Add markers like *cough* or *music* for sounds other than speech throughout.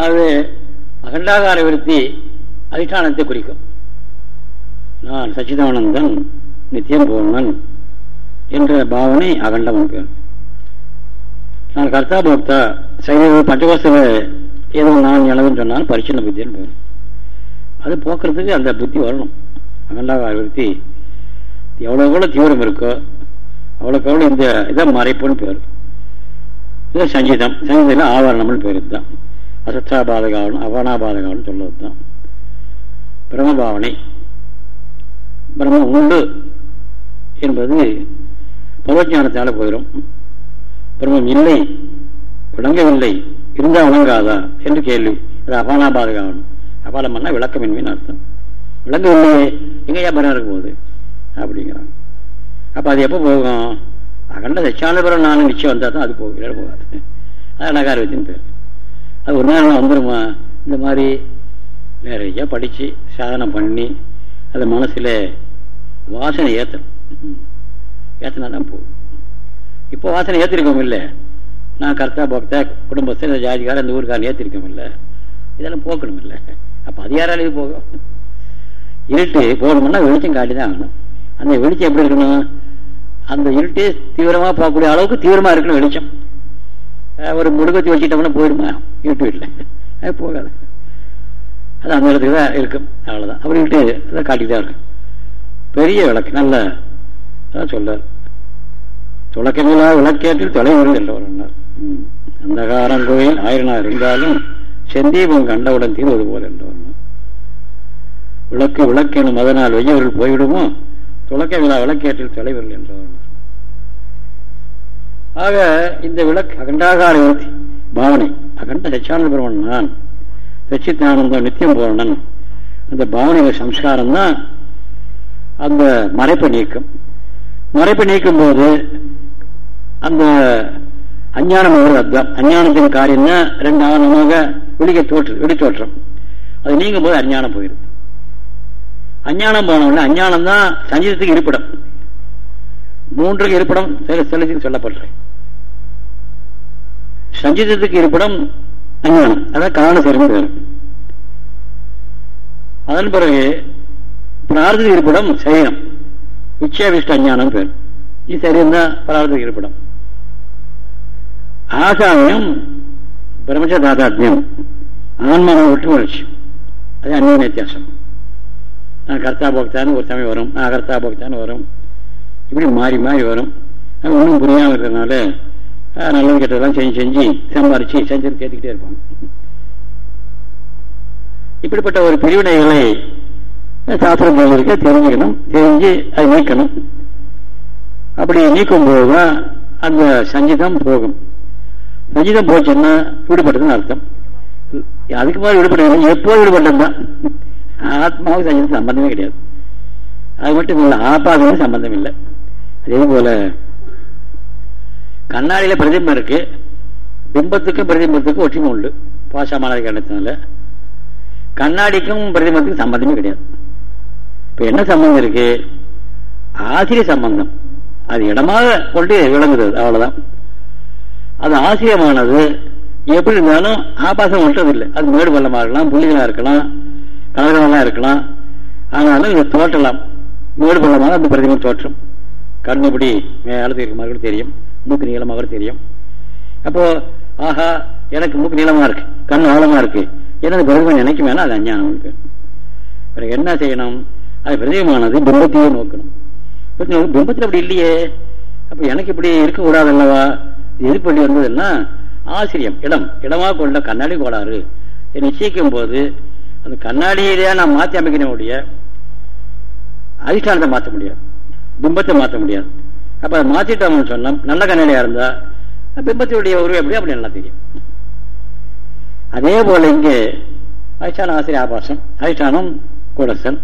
ஆகவே அகண்டாகார விருத்தி அதிஷ்டானத்தை குறிக்கும். நான் சச்சிதானந்தன் நித்தியம் பூர்ணன் என்ற பாவனை அகண்டம் பேர். நான் கர்த்தா போக்தா சைவ பஞ்சகோசல ஏதோ நான் எனவும் சொன்னாலும் பரிசீலன புத்தின்னு பேர். அது போக்குறதுக்கு அந்த புத்தி வரணும். அகண்டாகார விருத்தி எவ்வளோ எவ்வளோ தீவிரம் இருக்கோ அவ்வளோக்கு எவ்வளோ இந்த இதை மறைப்புன்னு பேர். இது சங்கீதம் சங்கீதம் ஆவரணம்னு பேர் இதுதான். அசத்தாபாதகாவனம் அவனாபாதகாவனம் சொல்வது தான் பிரம்மபாவனை பிரம்மம் உண்டு என்பது பரவஜானத்தால் போயிடும் பிரம்மம் இல்லை விளங்கவில்லை இருந்தால் விளங்காதா என்று கேள்வி. அது அபானாபாதகாவனம் அபாலம் பண்ணால் விளக்கமின்மைன்னு அர்த்தம். விளங்கவில்லையே எங்கேயா பரம் இருக்கும் போது அப்படிங்கிறாங்க அப்போ அது எப்போ போகும்? அகண்ட தட்சானபுரம் நானும் நிச்சயம் வந்தால் தான் அது போகும். இல்லை போகாது. அது நகாரவத்தின் பேர். அது ஒரு நாள் வந்துடுமா இந்த மாதிரி நிறையா படித்து சாதனை பண்ணி அதை மனசில் வாசனை ஏற்றணும் ஏற்றினா தான் போகும் இப்போ வாசனை ஏற்றிருக்கோம் இல்லை? நான் கர்த்தா போக்தா குடும்பத்தை இந்த ஜாதிக்கார இந்த ஊருக்காரன் ஏற்றிருக்கோம் இல்லை? இதெல்லாம் போக்கணும் இல்லை. அப்போ அது யாரால இது போகும்? இருட்டு போகணும்னா வெளிச்சம் காட்டி தான் ஆகணும். அந்த வெளிச்சம் எப்படி இருக்கணும்? அந்த இருட்டே தீவிரமாக போகக்கூடிய அளவுக்கு தீவிரமாக இருக்கணும் வெளிச்சம். ஒரு முடுக்கத்தை வச்சுட்டோம்னா போயிடுமா? இருட்டு வீட்டில் அது போகாது. அது அந்த இடத்துக்கு தான் இருக்கும். அவ்வளோதான் அப்படின்ட்டு அதை காட்டிட்டு தான் இருக்கும். பெரிய விளக்கு நல்ல அதான் சொல்லார் துளக்கமில்லா விளக்கேற்றில் தொலைவர்கள் என்றவர் அந்தகாரம் கோயில் ஆயிரனா இருந்தாலும் செந்தீபம் கண்டவுடன் தீர்வது போல் என்றவர் விளக்கு விளக்கெனும் அதனால் வெய்யவர்கள் போய்விடுமோ? துளக்க விழா விளக்கேற்றில் தொலைவர்கள் என்றவர் ஆக இந்த விளக்கு அகண்டாகார விருத்தி பாவனை. அகண்ட சச்சானந்த பிரமன் நான். சச்சித்தானந்தம் நித்தியம் பூரணன். அந்த பாவனை சம்ஸ்காரம் தான் அந்த மறைப்பை நீக்கும். மறைப்பை நீக்கும் போது அந்த அஞ்ஞானம் ஒரு அர்த்தம். அஞ்ஞானத்தின் காரியம் தான் ரெண்டு ஆணமாக வெளிக்க தோற்று வெளித்தோற்றம் அது நீங்கும் போது அஞ்ஞானம் போயிடும் அஞ்ஞானம் போனவொடனே அஞ்ஞானம் தான் சஞ்சீதத்துக்கு இருப்பிடம். மூன்றுக்கு இருப்பிடம் செலுத்தி சொல்லப்படுறேன். சஞ்சீதத்துக்கு இருப்பிடம் அஞ்ஞானம். அதான் காரண சேர்ந்து அதன் பிறகு பிரார்த்தனை இருப்பிடம் சரீரம். விச்சேவிஷ்ட அஞ்ஞானம் பேர். இது சரீரம் தான் பிரார்த்தனை இருப்பிடம். ஆசாமியம் பிரம்மச்ச தாதாத்மியம் ஆன்மாவை விட்டு வளர்ச்சி அது அந்நிய வித்தியாசம். நான் கர்த்தா போக்தான்னு ஒரு சமயம் வரும் நான் கர்த்தா போக்தான்னு வரும். இப்படி மாறி மாறி வரும். ஒன்றும் புரியாமல் இருக்கிறதுனால நல்லது கெட்டதெல்லாம் செஞ்சு செஞ்சு சம்பாரிச்சு செஞ்சு சேர்த்துக்கிட்டே இருப்பாங்க இப்படிப்பட்ட ஒரு பிரிவினைகளை சாஸ்திரம் இருக்க தெரிஞ்சுக்கணும் தெரிஞ்சு அதை நீக்கணும். அப்படி நீக்கும் போதுதான் அந்த சஞ்சிதம் போகும். சஞ்சிதம் போச்சுன்னா விடுபட்டதுன்னு அர்த்தம். அதுக்கு மாதிரி விடுபட்டது எப்போ விடுபட்டது தான் ஆத்மாவுக்கு சஞ்சிதம் சம்பந்தமே கிடையாது. அது மட்டும் இல்லை ஆத்மாவுக்கு சம்பந்தம் இல்லை. அதே போல கண்ணாடியில பிரதிபம் இருக்கு. பிம்பத்துக்கும் பிரதிபத்துக்கும் ஒற்றுமை உண்டு. பாசமான காரணத்தினால. கண்ணாடிக்கும் பிரதிபத்துக்கும் சம்பந்தமே கிடையாது. இப்ப என்ன சம்பந்தம் இருக்கு? ஆசிரிய சம்பந்தம். அது இடமாக கொண்டு விளங்குது அவ்வளவுதான். அது ஆசிரியமானது. எப்படி இருந்தாலும் ஆபாசம் ஒன்றதில்லை. அது மேடு பள்ளமாக இருக்கலாம் புள்ளிகளாக இருக்கலாம் கலகலமாக இருக்கலாம். ஆனாலும் இதை தோற்றலாம். மேடு பள்ளமாக அந்த பிரதிபம் தோற்றம். கண் இப்படி மேலத்து இருக்க மாதிரி தெரியும் மூக்கு நீளமாக தெரியும். அப்போ ஆஹா எனக்கு மூக்கு நீளமா இருக்கு கண் ஆழமா இருக்கு எனது பிரதிபம் நினைக்கும் வேணா அது அஞ்ஞானம் பிறகு என்ன செய்யணும்? அது பிரதமமானது பிம்பத்தையே நோக்கணும். பிம்பத்தில் அப்படி இல்லையே அப்ப எனக்கு இப்படி இருக்கக்கூடாது அல்லவா? எது பண்ணி வந்ததுன்னா ஆசிரியம் இடம் இடமா கொண்ட கண்ணாடி கோளாறு. நிச்சயிக்கும் போது அந்த கண்ணாடியிலேயே நான் மாற்றி அமைக்கணும் உடைய அதிஷ்டானத்தை மாற்ற முடியாது. பிம்பத்தை மாற்ற முடியாது. அப்ப அதை மாத்திட்டோம்னு சொன்னோம் நல்ல கண்ணாடியா இருந்தா பிம்பத்தினுடைய உருவம் எப்படி? அப்படி நல்லா தெரியும். அதே போல இங்கே அதிஷ்டான ஆசிரியர் ஆபாசம் அதிஷ்டானம் கூடசன்.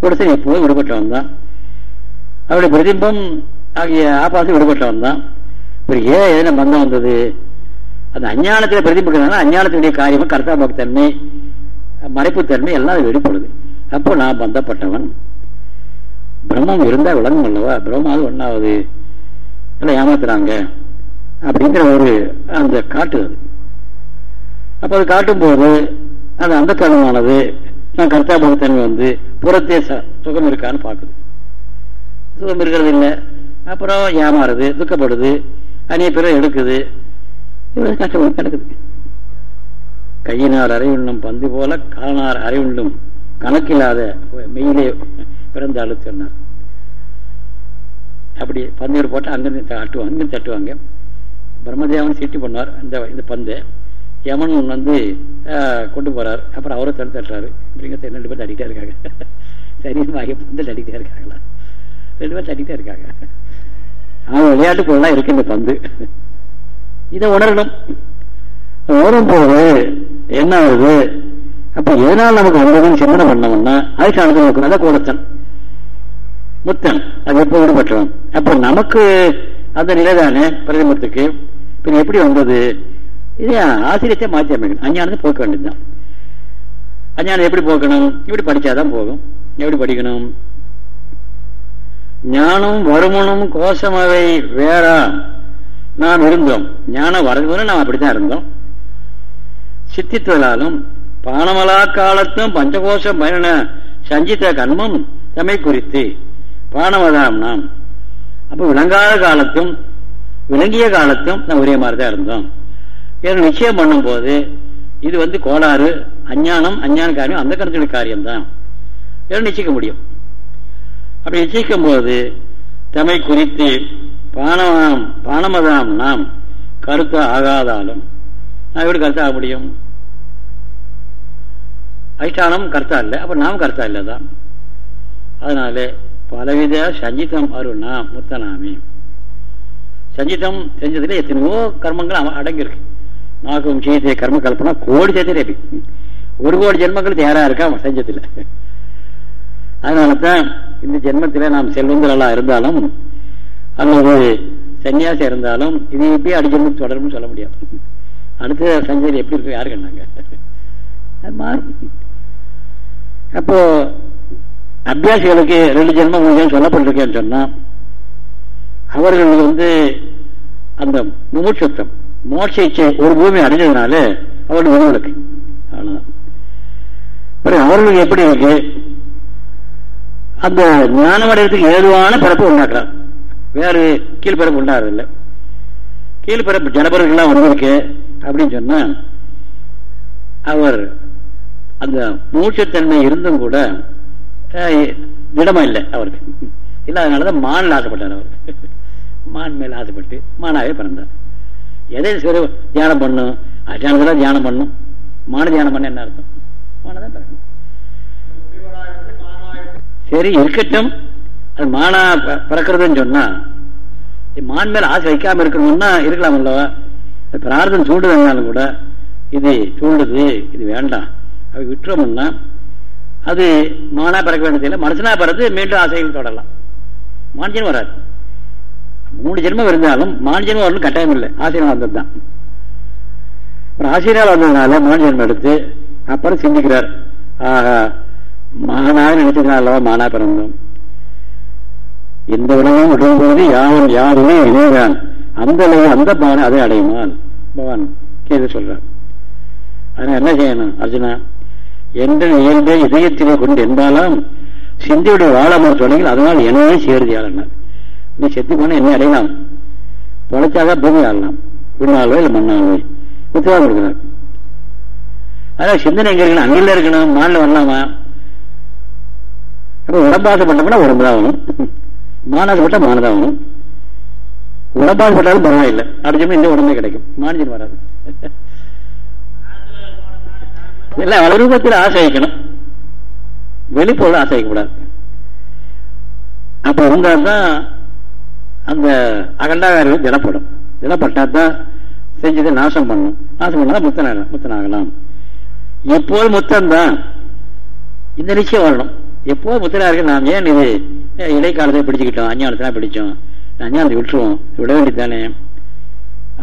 கூடசன் எப்போதும் விடுபட்டவன் தான். அவருடைய பிரதிம்பம் ஆகிய ஆபாசம் விடுபட்டவன் தான். பிறகு ஏன் எதனா பந்தம் வந்தது அந்த அஞ்ஞானத்தில் பிரதிபிக்கிறதுனால அஞ்ஞானத்தினுடைய காரியமும் கர்த்தா பக்தன்மை மறைப்புத்தன்மை எல்லாம் வெளிப்படுது. அப்போ நான் பந்தப்பட்டவன். பிரம்மம் இருந்தால் விளங்கும் அல்லவா பிரம்மாவது ஒன்றாவது எல்லாம் ஏமாத்துறாங்க. அப்படிங்கிற ஒரு அந்த காட்டு அது. அப்ப அது காட்டும் போது அது அந்த கரணமானது நான் கர்த்தாபகத்தன்மை வந்து புறத்தே சுகம் இருக்கான்னு பார்க்குது சுகம் இருக்கிறது இல்லை. அப்புறம் ஏமாறுது துக்கப்படுது அநேக பேரை எடுக்குது. இவ்வளோ கஷ்டப்பட்டு கிடக்குது. கையினார் அறிவுண்ணும் பந்து போல காலனார் அறிவுண்ணும் கணக்கில்லாத மெயிலே பிறந்தாலும் சொன்னார். அப்படி பந்தீர் போட்டு அங்கிருந்து அட்டுவாங்க அங்கிருந்து தட்டுவாங்க. பிரம்மதேவன் சீட்டு பண்ணார் அந்த இந்த பந்தை. யமன் வந்து கொண்டு போகிறார் அப்புறம் அவரை தடுத்து தட்டுறாரு. இப்படிங்க ரெண்டு பேர் தட்டிகிட்டே இருக்காங்க. *laughs* சரி வாங்கி பந்து தட்டிக்கிட்டே இருக்காங்களா? ரெண்டு பேர் தட்டிகிட்டே இருக்காங்க. அவன் விளையாட்டு பொருளாக இருக்கு இந்த பந்து. இதை உணரணும். உணரும் போது என்ன ஆகுது? அப்போ எதனால் நமக்கு வந்ததுன்னு சிந்தனை பண்ணோம்னா அதுக்கு அனுபவம் அதான் கூடத்தன் முத்தன் அது எப்போ விடுபட்டவன் அப்போ நமக்கு அந்த நிலைதானே பிரதிமத்துக்கு பின் எப்படி வந்தது? இது ஆசிரியத்தை மாற்றி அமைக்கணும். அஞ்ஞானத்தை போக்க வேண்டியதுதான். அஞ்ஞானம் எப்படி போக்கணும்? இப்படி படிச்சாதான் போகும் எப்படி படிக்கணும்? ஞானம் வருமனும் கோஷமவை வேறா. நாம் இருந்தோம். ஞானம் வரது நாம் அப்படித்தான் இருந்தோம். சித்தித்தலாலும் பானமலா காலத்தும் பஞ்சகோஷம் பயன சஞ்சித்த கர்மம் தமை குறித்து. பானமதாம் நாம் அப்போ விளங்காத காலத்தும் விளங்கிய காலத்தும் நான் ஒரே மாதிரி தான் இருந்தோம். ஏன்னா நிச்சயம் பண்ணும்போது இது வந்து கோளாறு அஞ்ஞானம் அஞ்ஞான காரியம் அந்த கருத்துடைய காரியம்தான். ஏன்னா நிச்சயிக்க முடியும். அப்படி நிச்சயிக்கும் போது தமை குறித்து பானமாம் பானமதாம் நாம் கருத்து ஆகாதாலும் நான் எப்படி கருத்து ஆக முடியும்? அதிஷ்டானம் கருத்தா இல்லை அப்ப நாம் கருத்தா இல்லை தான் அதனால பலவித சஞ்சிதம் அருணா முத்தனாமி சஞ்சிதம் செஞ்சதுல எத்தனையோ கர்மங்கள் அடங்கியிருக்கு. நாகம் சீதை கர்ம கல்பனா கோடி சேர்த்து ஒரு கோடி ஜென்மங்கள் தயாரா இருக்கா செஞ்சதுல அதனாலதான் இந்த ஜென்மத்தில நாம் செல்வந்தர்களா இருந்தாலும் அல்லது சன்னியாசி இருந்தாலும் இது எப்படி அடிஜென்மம் தொடரும் சொல்ல முடியாது. அடுத்த சஞ்சரி எப்படி இருக்கும் யாரு கண்ணாங்க அப்போ அபியாசிகளுக்கு ரெண்டு ஜென்மம் மூணு ஜென்மம் சொல்லப்பட்டிருக்கேன்னு சொன்னா அவர்கள் வந்து அந்த முமுட்சத்தம் மோட்ச இச்சை ஒரு பூமி அடைஞ்சதுனால அவர்கள் விதிவிலக்கு அவ்வளோதான் அவர்களுக்கு எப்படி இருக்கு? அந்த ஞானம் அடைகிறதுக்கு ஏதுவான பிறப்பு உண்டாக்குறான் வேறு கீழ்பிறப்பு உண்டாகிறதில்லை. கீழ்பிறப்பு ஜனபர்கள்லாம் வந்திருக்கு அப்படின்னு சொன்னா அவர் அந்த மூச்சத்தன்மை இருந்தும் கூட திடமா இல்லை அவருக்கு. இல்ல அதனாலதான் மானில் ஆசைப்பட்டார் அவருக்கு மான் மேல ஆசைப்பட்டு மானாவே பிறந்தார். எதை சரி தியானம் பண்ணும் அஜானத்தை கூட தியானம் பண்ணும் மான தியானம் பண்ண என்ன அர்த்தம்? மானதான் பிறக்கணும். சரி இருக்கட்டும். அது மானா பிறக்கிறதுன்னு சொன்னா மான் மேல ஆசை வைக்காம இருக்கணும்னா இருக்கலாம் அல்லவா பிரார்த்தம் சூண்டுதுனாலும் கூட இது சூண்டுது இது வேண்டாம். அப்படி விட்டுறோம்னா அது மானா பிறக்க வேண்டியதில்லை மனுஷனா பிறந்து மீண்டும் ஆசைகள் தொடரலாம். மான்ஜென்மம் வராது மூணு ஜென்மம் இருந்தாலும் மான் வரணும் கட்டாயம் இல்லை. ஆசிரியர் வந்தது தான் அப்புறம் ஆசிரியர் வந்ததுனால மான் எடுத்து அப்புறம் சிந்திக்கிறார். ஆஹா மானாக நினைச்சதுனால மானா பிறந்தோம்? இந்த உலகம் உடல் போது யாரும் யாருமே இணைகிறான் அந்த அளவு அந்த பானை அதை அடையுமான். பகவான் கேள்வி சொல்றான் அதனால என்ன செய்யணும் அர்ஜுனா? என்ற இயல்பை இதயத்திலே கொண்டு என்றாலும் சிந்தியுடைய வாழாமல் தொடங்கி அதனால் என்னவே சேருதியாளர் நீ செத்து போன என்ன அடையலாம்? தொலைச்சாதான் பூமி ஆடலாம் விண்ணாலோ இல்லை மண்ணாலோ? உத்தரவாதம் கொடுக்கிறார். அதான் சிந்தனை எங்க இருக்கணும்? அங்கில இருக்கணும் மாநில வரலாமா? அப்ப உடம்பாசப்பட்டோம்னா உடம்பு தான் ஆகணும். மானாசப்பட்டா மானதாகணும் உடம்பாசப்பட்டாலும் பரவாயில்லை. அடுத்த இந்த உடம்பே கிடைக்கும். மானிஜன் வராது. எல்லாம் ரூபத்தில் ஆசை வைக்கணும் வெளிப்பொருள் ஆசை வைக்கக்கூடாது உங்க தான் அந்த அகண்டாகாரம் திடப்படும். திடப்பட்டா தான் செஞ்சதை நாசம் பண்ணணும் நாசம் பண்ணால் முத்தனாகலாம் முத்தனாகலாம். எப்போது முத்தம் தான்? இந்த நிச்சயம் வரணும். எப்போது முத்தனாக நாம் ஏன் இது இடைக்காலத்தை பிடிச்சிக்கிட்டோம் அஞ்ஞானத்தான் பிடிச்சோம்? அஞ்ஞானத்தை விட்டுருவோம். விட வேண்டியதானே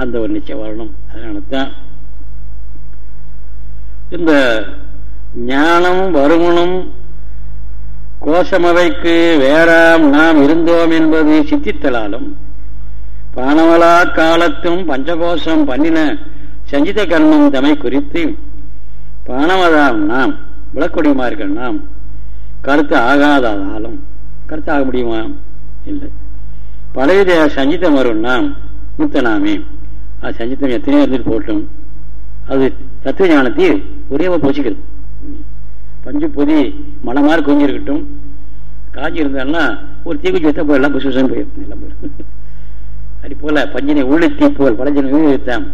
அந்த ஒரு நிச்சயம் வரணும். அதனால தான் இந்த ஞானம் வருமனும் கோஷமவைக்கு வேறாம் நாம் இருந்தோம் என்பது சித்தித்தலாலும் பானவலா காலத்தும் பஞ்சகோஷம் பண்ணின சஞ்சித கர்மம் தமை குறித்து பானவதாம் நாம் விளக்கொடியுமார்கள் நாம் கருத்து ஆகாதாலும் கருத்து ஆக முடியுமா? இல்லை. பலவித சஞ்சிதம் வரும் நாம் முத்தனாமே அது சஞ்சித்தம் எத்தனையோ இருந்துட்டு போட்டோம் அது தத்துவ ஞானத்தில் ஒரே பொசிக்கிறது பஞ்சு பொதி மலை மாதிரி கொஞ்சிருக்கட்டும் காஞ்சி இருந்தான்னா ஒரு தீக்குச்சி வைத்தா போயிடலாம் புசு புசம் போயிடும் எல்லாம் போயிடும் *laughs* அது போல பஞ்சனை உள்ளத்தி போல் பழஞ்சனை உயிர்த்தாம்.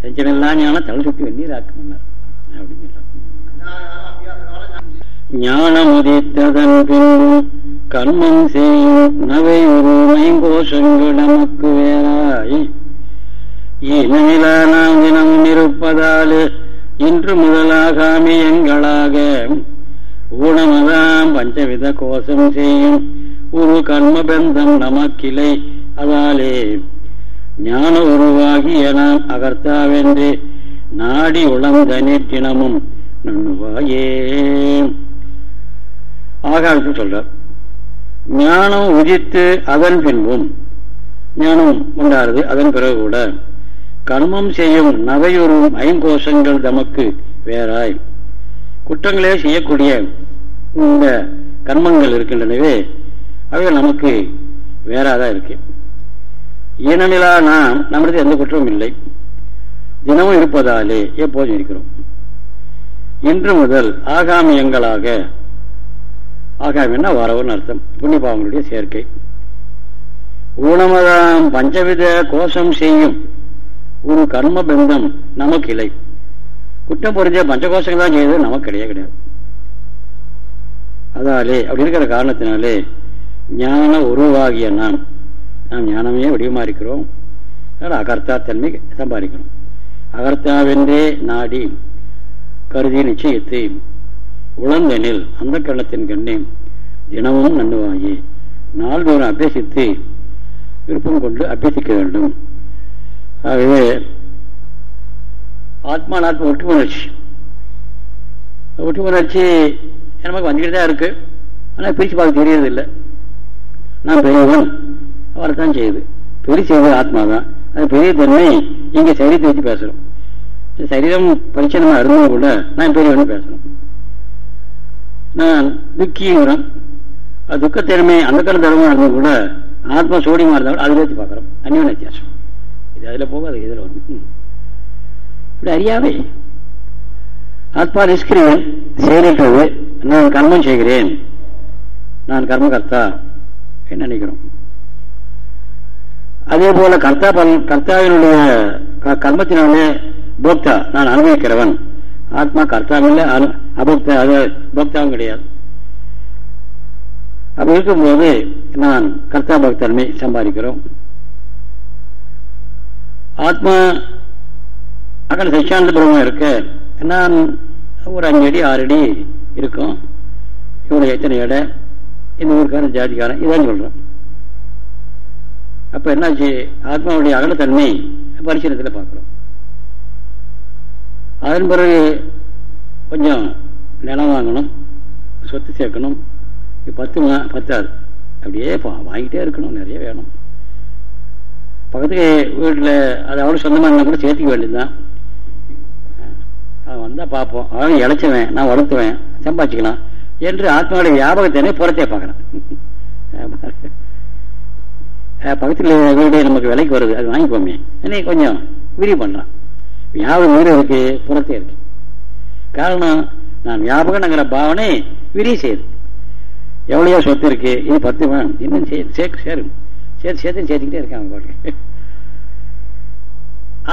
செஞ்சனெல்லாம் ஞானம் தலை சுத்தி வெந்நீர் ஆக்குமன்னார் அப்படின்னு ஞானம் உதித்ததன் பின் கர்மம் செய்யும் நவை ஒரு கோஷங்கள் நமக்கு வேறாய். இனமில நாம் தினம் இருப்பதால் இன்று முதலாகாமி எங்களாக. ஊனமதாம் பஞ்சவித கோஷம் செய்யும் ஒரு கர்மபந்தம் நமக்கிளை அதாலே. ஞான உருவாகிய நாம் அகர்த்தாவென்று நாடி உளந்தனிட்டினமும் நண்ணுவாயே. ஆகாரத்தில் சொல்றார். ஞானம் உதித்து அதன் பின்பும் ஞானம் உண்டாருது அதன் பிறகு கூட கர்மம் செய்யும் நவையுறும் ஐங்கோஷங்கள் தமக்கு வேறாய். குற்றங்களே செய்யக்கூடிய இந்த கர்மங்கள் இருக்கின்றனவே அவை நமக்கு வேறாதான் இருக்கு. ஏனெனிலா நாம் நம்மளது எந்த குற்றமும் இல்லை. தினமும் இருப்பதாலே எப்போதும் இருக்கிறோம். இன்று முதல் ஆகாமியங்களாக ஆகாமின்னா வரவுன்னு அர்த்தம். புண்ணியபாவங்களுடைய சேர்க்கை. ஊனமதாம் பஞ்சவித கோஷம் செய்யும் ஒரு கர்ம பந்தம் நமக்கு இல்லை குற்றம் புரிஞ்ச பஞ்சகோஷங்கள் தான் செய்தது நமக்கு கிடையாது கிடையாது. அதாலே அப்படி இருக்கிற காரணத்தினாலே ஞான உருவாகிய நாம் நாம் ஞானமே வடிவமா இருக்கிறோம் அகர்த்தா தன்மை சம்பாதிக்கணும். அகர்த்தாவென்றே நாடி கருதி நிச்சயத்தை உழந்தெனில் அந்த கள்ளத்தின் கண்ணே தினமும் நன்னுவாயி நாள்தோறும் அபியசித்து விருப்பம் கொண்டு அபியசிக்க வேண்டும். ஆகவே ஆத்மா நாத்மா ஒற்றுமை உணர்ச்சி ஒற்றுமை உணர்ச்சி நமக்கு வந்துக்கிட்டு தான் இருக்கு. ஆனால் பிரித்து பார்க்க தெரியறது இல்லை நான் பெரியவன். தான் செய்யுது. பெரிய செய்வது ஆத்மா தான் அது பெரிய தன்மை இங்கே சரீரத்தை வச்சு பேசுறோம். சரீரம் பரிச்சனமா இருந்தது கூட நான் பெரியவன் பேசுகிறோம் நான் துக்கிங்கிறோம் அது துக்கத்தன்மை அந்த கால தர்மமா இருந்தும் கூட ஆத்மா சோடி இருந்தாலும் அதை வச்சு பார்க்குறோம். அந்நியன வித்தியாசம். இது அதில் போக அது இதில் வரும். இப்படி அறியாவே ஆத்மா நிஷ்கிரியன் செயலற்றது நான் கர்மம் செய்கிறேன். நான் கர்மகர்த்தா நினைக்கிறோம். அதே போல கர்த்தா பல் கர்த்தாவினுடைய கர்மத்தினாலே போக்தா நான் அனுபவிக்கிறவன். ஆத்மா கர்த்தாவில் அபோக்தா அது போக்தாவும் கிடையாது. அப்படி இருக்கும்போது நான் கர்த்தா பக்தன்மை சம்பாதிக்கிறோம். ஆத்மா அகல சச்சாந்த பிரம்மம் இருக்க நான் ஒரு அஞ்சு அடி ஆறு அடி இருக்கும். இவ்வளவு எத்தனை எடை? இந்த ஊருக்காரன் ஜாதிக்காரன். இதான் சொல்றேன். அப்ப என்னாச்சு? ஆத்மாவுடைய அகலத்தன்மை பரிசீலனத்தில் பார்க்கிறோம். அதன் பிறகு கொஞ்சம் நிலம் வாங்கணும் சொத்து சேர்க்கணும். பத்து பத்தாது. அப்படியே வாங்கிட்டே இருக்கணும். நிறைய வேணும். பக்கத்துக்கு வீட்டில் அது அவ்வளோ சொந்தமாக இருந்தால் கூட சேர்த்துக்க வேண்டியதுதான். அவன் வந்தால் பார்ப்போம். அவன் இழைச்சுவேன் நான் வளர்த்துவேன் சம்பாதிச்சுக்கலாம் என்று ஆத்மாவுடைய வியாபகத்தினை புறத்தே பார்க்குறேன். பக்கத்தில் வீடு நமக்கு விலைக்கு வருது அது வாங்கிக்கோமே என்னை கொஞ்சம் விரிவு பண்ணுறான் வியாபகம் வீடு இருக்கு புறத்தே இருக்கு. காரணம் நான் வியாபகம்ங்கிற பாவனை விரிவு செய்யுது எவ்வளையோ சொத்து இருக்கு இது பத்து வேணும் இன்னும் சேர்க்க சேரும். சேர்த்து சேர்த்து சேர்த்துக்கிட்டே இருக்காங்க பாட்டு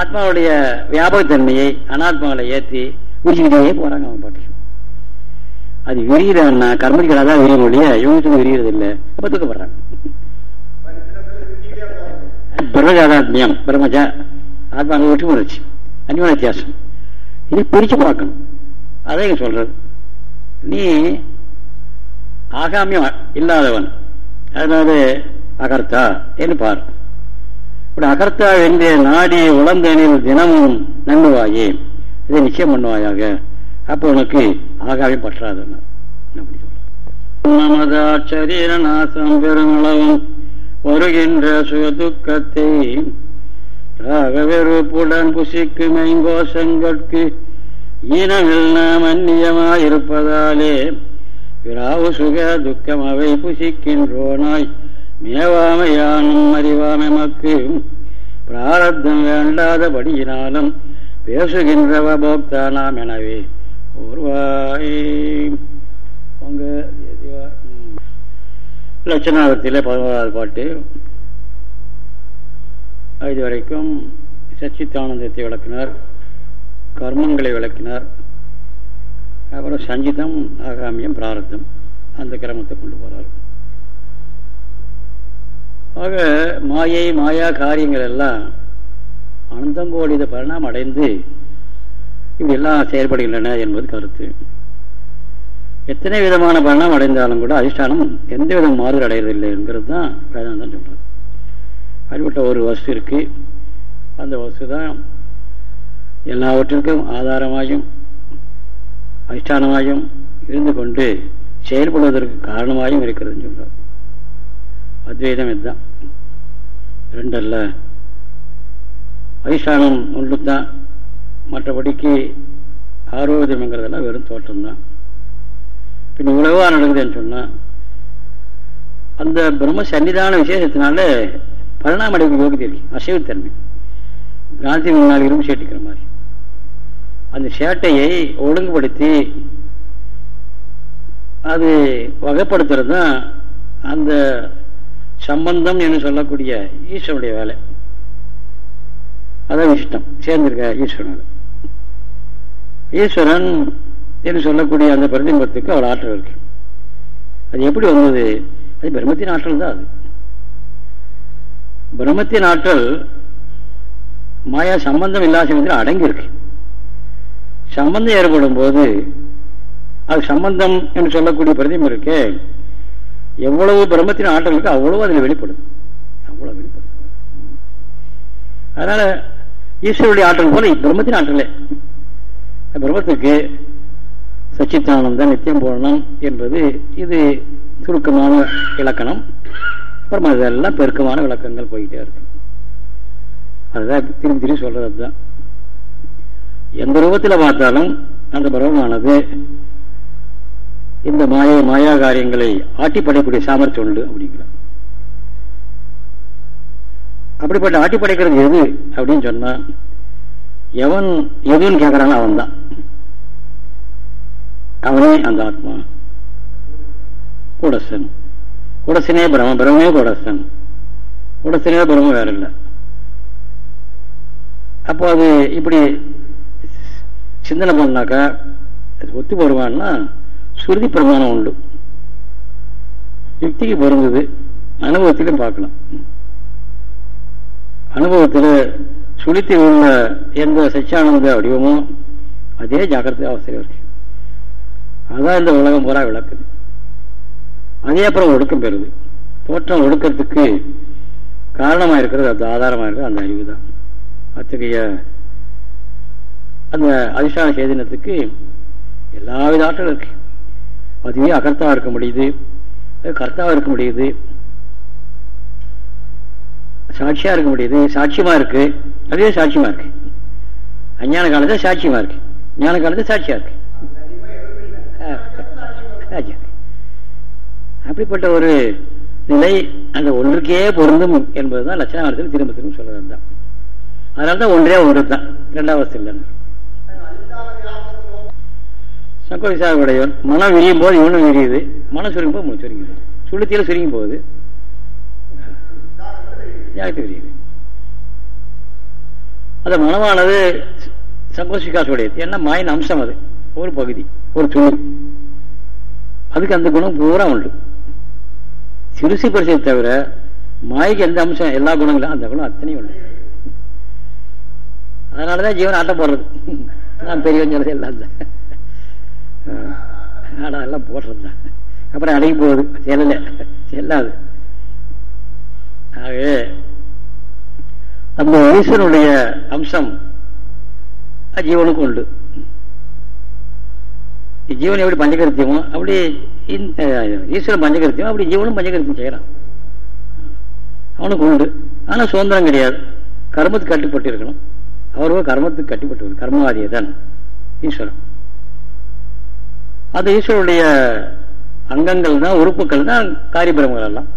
ஆத்மாவுடைய வியாபகத்தன்மையை அனாத்மாவில ஏற்றி விரிச்சுக்கிட்டே போறாங்க அவன் பாட்டு அது விரியுதுன்னா கர்மதிகளாக தான் விரிய மொழிய இவங்களுக்கு விரிகிறது இல்லை. அப்ப தூக்கப்படுறாங்க. பிரம்மஜாதாத்மியம் பிரம்மஜா ஆத்மா ஒற்றுமை வச்சு அந்நிய வித்தியாசம். இதை பிரிச்சு பார்க்கணும். அதை சொல்றது. நீ ஆகாமியம் இல்லாதவன். அதாவது அகர்த்தா என்று பார். இப்படி அகர்த்தா என்ற நாடி உழந்தனில் தினமும் நண்ணுவாயே. இதை நிச்சயம் பண்ணுவாயாக. அப்போ உனக்கு ஆகாவே பற்றாது நமதா சரீர நாசம் பெருமளவும் வருகின்ற சுகதுக்கத்தை ராகவெறுப்புடன் புசிக்கும் ஈனமில் நாம் அந்நியமாயிருப்பதாலே விராவு சுக துக்கம் அவை புசிக்கின்றோனாய். மேவாமையானும் அறிவாமை மக்கு பிராரத்தம் வேண்டாதபடியினாலும் பேசுகின்றவ போக்தா நாம் எனவே. ஒருவாய் உங்க லட்சணாவர்த்தியில் பதினோராவது பாட்டு. இது வரைக்கும் சச்சித்தானந்தத்தை விளக்கினார். கர்மங்களை விளக்கினார். அப்புறம் சஞ்சிதம் ஆகாமியம் பிராரத்தம் அந்த கிரமத்தை கொண்டு போறார். ஆக மாயை மாயா காரியங்கள் எல்லாம் அனந்தங்கோடித பரிணாமம் அடைந்து இப்படியெல்லாம் செயல்படுகின்றன என்பது கருத்து. எத்தனை விதமான பரிணாமம் அடைந்தாலும் கூட அதிஷ்டானம் எந்த விதம் மாறுதல் அடையறதில்லை என்கிறது தான் வேதாந்தம் சொல்றது. அப்படிப்பட்ட ஒரு வசு இருக்கு. அந்த வசு தான் எல்லாவற்றிற்கும் ஆதாரமாயும் அதிஷ்டானமாயும் இருந்து கொண்டு செயல்படுவதற்கு காரணமாயும் இருக்கிறதுன்னு சொல்றார். அத்வைதம் இதுதான். ரெண்டல்ல அதிஷ்டானம் ஒன்று தான் மற்றபடிக்கு ஆரோக்கியம்ங்கிறதெல்லாம் வெறும் தோற்றம்தான். பின் உழவாக நடக்குதுன்னு சொன்னா அந்த பிரம்ம சன்னிதான விசேஷத்தினால பரிணாம அடைவு யோகிதை இருக்கு அசைவுத்தன்மை காந்தி முன்னால் இரும்பு சேட்டிக்கிற மாதிரி. அந்த சேட்டையை ஒழுங்குபடுத்தி அது வகைப்படுத்துறது தான் அந்த சம்பந்தம் என்று சொல்லக்கூடிய ஈஸ்வரனுடைய வேலை. அதான் இஷ்டம். சேர்ந்திருக்க ஈஸ்வரன். ஈஸ்வரன் என்று சொல்லக்கூடிய அந்த பிரதிபத்துக்கு அவள் ஆற்றல் இருக்கு. அது எப்படி வந்தது? அது பிரம்மத்தின் ஆற்றல் தான் அது. பிரம்மத்தின் ஆற்றல் மாயா சம்பந்தம் இல்லாத சமயத்தில் அடங்கியிருக்கு. சம்பந்தம் ஏற்படும் போது அது சம்பந்தம் என்று சொல்லக்கூடிய பிரதிமம் இருக்கே எவ்வளவு பிரம்மத்தின் ஆற்றல் அவ்வளவு அதில் வெளிப்படும். அவ்வளவு வெளிப்படும். அதனால ஈஸ்வருடைய ஆற்றல் போல பிரம்மத்தின் ஆற்றலே. பிரம்மத்துக்கு சச்சித்தானந்த நித்தியம் பூரணம் என்பது இது சுருக்கமான இலக்கணம். அப்புறம் அதெல்லாம் பெருக்கமான விளக்கங்கள் போயிட்டே இருக்கு. அதுதான் திரும்பி திரும்பி சொல்றது தான் எந்த ரூபத்தில் பார்த்தாலும் அந்த பிரம்மமானது இந்த மாய மாயா காரியங்களை ஆட்டிப்படைக்கூடிய சாமர்த்தியம் உண்டு அப்படிங்கிறார். அப்படிப்பட்ட ஆட்டிப்படைக்கிறது எது அப்படின்னு சொன்னா எவன் எதுன்னு கேட்கறானோ அவன் தான் அவனே அந்த ஆத்மா. கூடசன். கூடசனே பிரம பிரமே கூடசன். கூடசனே பிரம வேற இல்லை அப்போ அது இப்படி சிந்தனை பண்ணாக்கா ஒத்து போடுவான்னா சுருதி பிரமாணம் உண்டு. யுக்திக்கு பொருந்தது. அனுபவத்திலும் பார்க்கலாம். அனுபவத்தில் சுழித்து உள்ள எந்த சச்சியானந்த வடிவமோ அதே ஜாக்கிரதை அவசரம் இருக்கு. அதான் இந்த உலகம் பூரா விளக்குது. அதே அப்புறம் ஒடுக்கம் பெறுது. தோற்றம் ஒடுக்கிறதுக்கு காரணமாக இருக்கிறது அது ஆதாரமாக இருக்கிறது அந்த அறிவு தான். அத்தகைய அந்த அதிஷ்டான சேதனத்துக்கு எல்லாவித ஆற்றலும் இருக்கு. அதுவே அகர்த்தா இருக்க முடியுது? கர்த்தாவா இருக்க முடியுது. சாட்சியா இருக்க முடியுது. சாட்சியமா இருக்கு. அதுவே சாட்சியமா இருக்கு? அஞ்ஞான காலத்தை சாட்சியமா இருக்கு. ஞான காலத்தை சாட்சியா இருக்கு. அப்படிப்பட்ட ஒரு நிலை அந்த ஒன்றுக்கே பொருந்தும் என்பதுதான் லட்சணார்த்தத்தில் திரும்ப திரும்ப சொல்றது தான் அதனால்தான் ஒன்றே ஒன்று தான் இரண்டாவது இல்லைன்னு மனம் விரியும் போது இவனும் விரியுது. மனம் சுருங்கும் போது சுருங்குது சுளுத்தியில சுருங்கி போகுது ஜாகிரதை விரியுது. அந்த மனமானது சங்கோஷிகாசுடையது ஏன்னா மாயின் அம்சம் அது? ஒரு பகுதி ஒரு துணி அதுக்கு அந்த குணம் பூரா உண்டு. சிறுசி பரிசை தவிர மாய்க்கு எந்த அம்சம் எல்லா குணங்களும் அந்த குணம் அத்தனையும் உண்டு. அதனாலதான் ஜீவன் ஆட்டம் போடுறது. நான் பெரியவன் சொல்றது எல்லாம் தான் எல்லாம் போடுறதுதான் அப்புறம் அடையும் போகுது. செல்லல. செல்லாது. ஆகவே அந்த ஈஸ்வரனுடைய அம்சம் ஜீவனுக்கு உண்டு. ஜீவன் எப்படி பஞ்சகரித்தியமோ அப்படி ஈஸ்வரன் பஞ்சகரித்தியமோ அப்படி ஜீவனும் பஞ்சகருத்தியம் செய்யறான். அவனுக்கு உண்டு. ஆனா சுதந்திரம் கிடையாது. கர்மத்துக்கு கட்டுப்பட்டு இருக்கணும். அவரோ கர்மத்துக்கு கட்டுப்பட்டு கர்மவாதியை தான் ஈஸ்வரன். அந்த ஈஸ்வருடைய அங்கங்கள் தான் உறுப்புகள் தான் காரிபிரமங்கள் எல்லாம்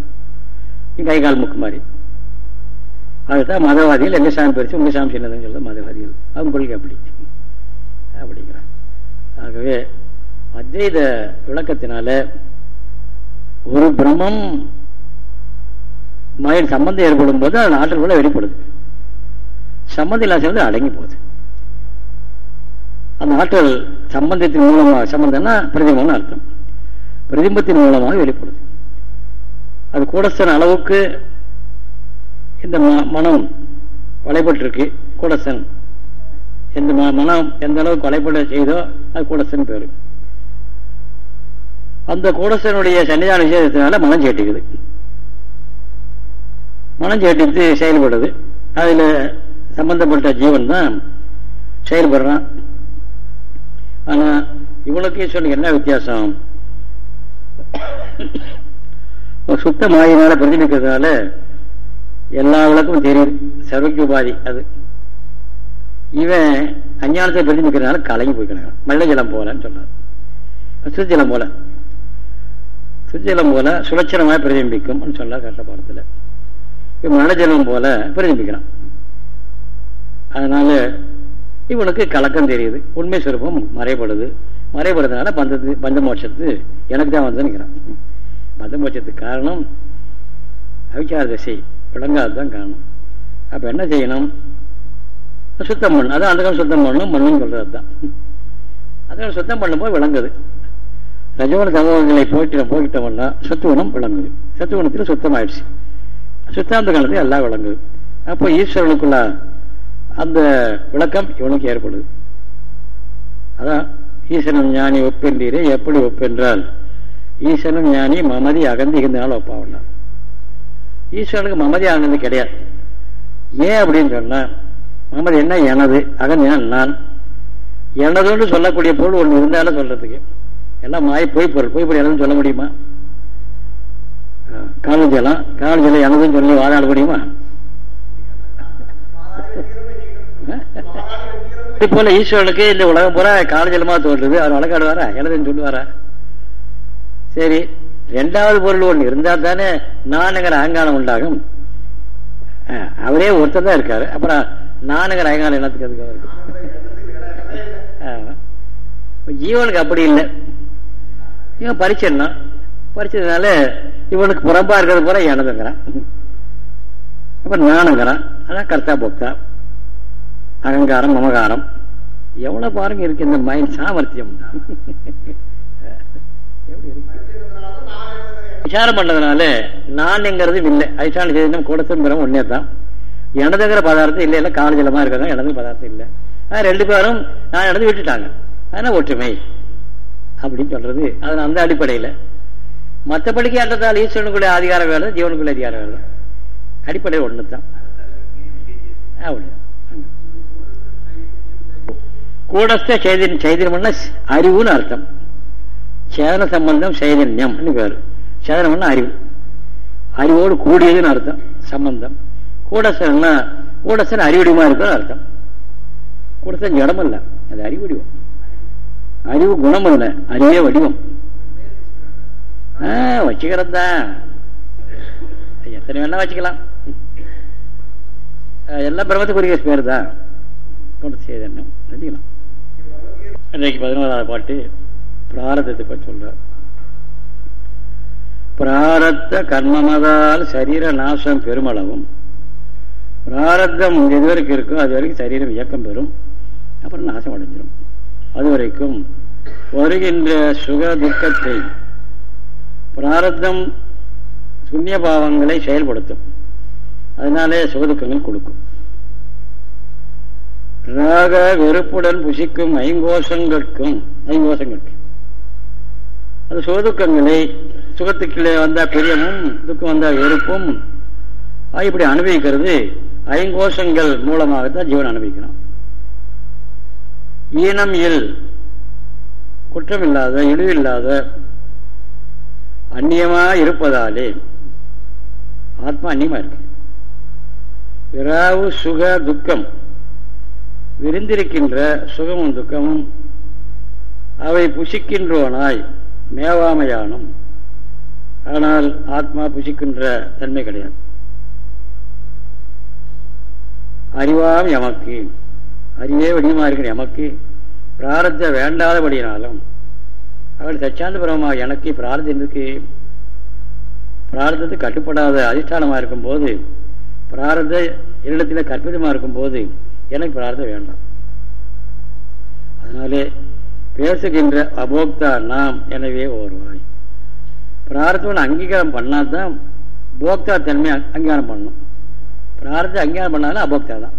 கை கால் முக்கு மாதிரி. அதுதான் மதவாதிகள் எங்க சாமி பறிச்சு உங்க சாமி சின்னதுன்னு சொல்ல மதவாதிகள். அவங்க கொள்கை அப்படி. அப்படிங்கிறான் ஆகவே அத்வைத விளக்கத்தினால ஒரு பிரம்மம் மயில் சம்பந்தம் ஏற்படும் போது அது ஆற்றல் கூட வெளிப்படுது. சம்பந்தம் இல்லாத வந்து அடங்கி போகுது. அந்த ஆற்றல் சம்பந்தத்தின் மூலமாக சம்பந்தம்னா பிரதிபம்னு அர்த்தம். பிரதிபத்தின் மூலமாக வெளிப்படுது. அது கூடசன் அளவுக்கு இந்த மனம் வளைபட்டிருக்கு கூடசன் எந்த மனம் எந்த அளவுக்கு வளைபட செய்தோ அது கூடசன் பேரு. அந்த கூடசனுடைய சன்னிதான விசேஷத்தினால மனம் சேட்டிக்குது. மனம் சேட்டித்து செயல்படுது. அதுல சம்பந்தப்பட்ட ஜீவன் தான் செயல்படுறான். ஆனா இவனுக்கு ஈஸ்வரனுக்கு என்ன வித்தியாசம்? சுத்த மாயினால பிரதிபிக்கிறதுனால எல்லா விளக்கும் தெரியுது. சர்வக்கு உபாதி அது. இவன் அஞ்ஞானத்தை பிரதிபிக்கிறதுனால கலங்கி போய்க்கணும் மல்ல ஜலம் போலன்னு சொன்னார் சுஜலம் போல. சுஜலம் போல சுலட்சணமாக பிரதிபிக்கும் சொன்னார் கஷ்டப்பாடத்தில் இவன் மழை ஜலம் போல பிரதிபிக்கிறான் அதனால இவனுக்கு கலக்கம் தெரியுது. உண்மை சுரூபம் மறைபடுது. மறைபடுறதுனால பந்தத்து பந்தமோட்சத்து எனக்கு தான் வந்து நிற்கிறான் பந்தமோட்சத்துக்கு காரணம் அவிச்சார திசை. விளங்காததான் காரணம். அப்ப என்ன செய்யணும்? சுத்தம் பண்ணும் அதான் அந்த காலம் சுத்தம் பண்ணணும். மண்ணுன்னு சொல்றது தான் அதனால சுத்தம் பண்ணும்போது விளங்குது. ரஜவன தகவல்களை போயிட்டு போய்கிட்டோம்னா சத்துவனம் விளங்குது. சத்துவனத்தில் சுத்தம் ஆயிடுச்சு சுத்தாந்த காலத்தில் எல்லாம் விளங்குது. அப்போ ஈஸ்வரனுக்குள்ள அந்த விளக்கம் இவனுக்கு ஏற்படுது. அதான் ஈசனும் ஞானி ஒப்பென்றீரே எப்படி ஒப்பென்றால் ஈசனம் ஞானி மமதி அகந்தி இருந்தனால ஒப்பாவண்ணா ஈஸ்வரனுக்கு மமதி ஆனது கிடையாது. ஏன் அப்படின்னு சொன்னால் மமதி என்ன எனது அகந்தான் நான். எனதுன்னு சொல்லக்கூடிய பொருள் ஒன்று இருந்தாலும் சொல்றதுக்கு. எல்லாம் மாய பொய் பொருள். பொய் பொருள் எனதுன்னு சொல்ல முடியுமா? காலேஜெல்லாம் காலேஜில் எனதுன்னு சொல்லி வாதாட முடியுமா? போல ஈஸ்வரனுக்கு இந்த உலகம் பூரா காலஜலமா தோன்றுது. அவர் வழக்காடுவாரா? எனதுன்னு சொல்லுவாரா? சரி ரெண்டாவது பொருள் ஒன்று இருந்தால் தானே நானுங்கிற அகங்காலம் உண்டாகும். அவரே ஒருத்தர் தான் இருக்காரு. அப்புறம் நானுங்கிற அகங்காலம் என்னத்துக்கு அதுக்கு ஜீவனுக்கு அப்படி இல்லை. இவன் பரிச்சன்னா பறிச்சதுனால இவனுக்கு புறம்பா இருக்கிறது பூரா எனதுங்கிறான் அப்ப நானுங்கிறான் அதான் கர்த்தா போக்தான் அகங்காரம் மமகாரம். எவ்வளவு பாருங்க இருக்கு இந்த மைண்ட் சாமர்த்தியம். விசாரம் பண்ணதுனால நான்ங்கிறது இல்லை அதிஷ்டான கூட கூடத்தம் ஒன்னே தான். எனதுங்கிற பதார்த்தம் இல்லை இல்லை காலஜலமா இருக்கிறதா? எனது பதார்த்தம் இல்லை. ரெண்டு பேரும் நான் நடந்து விட்டுட்டாங்க. அதனால ஒற்றுமை அப்படின்னு சொல்றது. அது அந்த அடிப்படையில். மற்றபடிக்கு அன்றதால் ஈஸ்வரனுக்குள்ளே அதிகாரம் வேலை ஜீவனுக்குள்ளே அதிகாரம் வேலை அடிப்படை ஒன்று தான் அப்படிதான். கூடஸ்த சைதன்யம் சைதன்யம்னா அறிவுன்னு அர்த்தம். சேதன சம்பந்தம் சைதன்யம் பேரு. சேதனம்னா அறிவு. அறிவோடு கூடியதுன்னு அர்த்தம் சம்பந்தம். கூடசன்னா கூடஸ்தன் அறிவடிமா இருக்குன்னு அர்த்தம். கூடஸ்தன் ஜடம் அல்ல அது அறிவு வடிவம் அறிவு குணம் அல்ல அறிவே வடிவம். வச்சுக்கிறது? தான் எத்தனை வேணா வச்சுக்கலாம். எல்லாம் பிரபத்துக்குரிய பேர் தான் கூட சேதன்யம். வச்சுக்கலாம். இன்னைக்கு பதினோராவது பாட்டு பிராரதத்தை பற்றி சொல்றார். பிராரத்த கர்மமதால் சரீர நாசம் பெருமளவும் பிராரத்தம் எது வரைக்கும் இருக்கோ அது வரைக்கும் சரீரம் இயக்கம் பெறும் அப்புறம் நாசம் அடைஞ்சிடும் அது வரைக்கும் வருகின்ற சுக துக்கத்தை பிராரத்தம் சுண்ணிய பாவங்களை செயல்படுத்தும். அதனாலே சுகதுக்கங்கள் கொடுக்கும். ராக வெறுப்புடன் புசிக்கும் ஐங்கோஷங்களுக்கும் ஐங்கோஷங்களுக்கு அது சுகதுக்கங்களை சுகத்துக்குள்ளே வந்தா பிரியமும் துக்கம் வந்தா வெறுப்பும். இப்படி அனுபவிக்கிறது ஐங்கோஷங்கள் மூலமாகத்தான் ஜீவன் அனுபவிக்கிறான் ஈனம் இல் குற்றமில்லாத இழிவில்லாத அந்நியமாக இருப்பதாலே ஆத்மா அந்நியமா இருக்கு. விராவு சுக துக்கம் விரிந்திருக்கின்ற சுகமும் துக்கமும் அவை புசிக்கின்றோனாய் மேவாமையானும். ஆனால் ஆத்மா புசிக்கின்ற தன்மை கிடையாது. அறிவாம் எமக்கு. அறிவே வடிவமாக இருக்கிற எமக்கு. பிராரத்தை வேண்டாதபடியினாலும் அவள் சச்சாந்த பிரமமாக எனக்கு பிரார்த்தம் இருக்கு. பிரார்த்தத்துக்கு கட்டுப்படாத அதிஷ்டானமாக இருக்கும்போது பிரார்த்த இரண்டத்தில் கற்பிதமாக இருக்கும்போது எனக்கு பிரார்த்தம் வேண்டாம். அதனாலே பேசுகின்ற அபோக்தா நாம் எனவே ஓர்வாய். பிரார்த்தம் அங்கீகாரம் பண்ணாதான் போக்தா தன்மை அங்கீகாரம் பண்ணணும் பிரார்த்த அங்கீகாரம் பண்ணாலும் அபோக்தா தான்.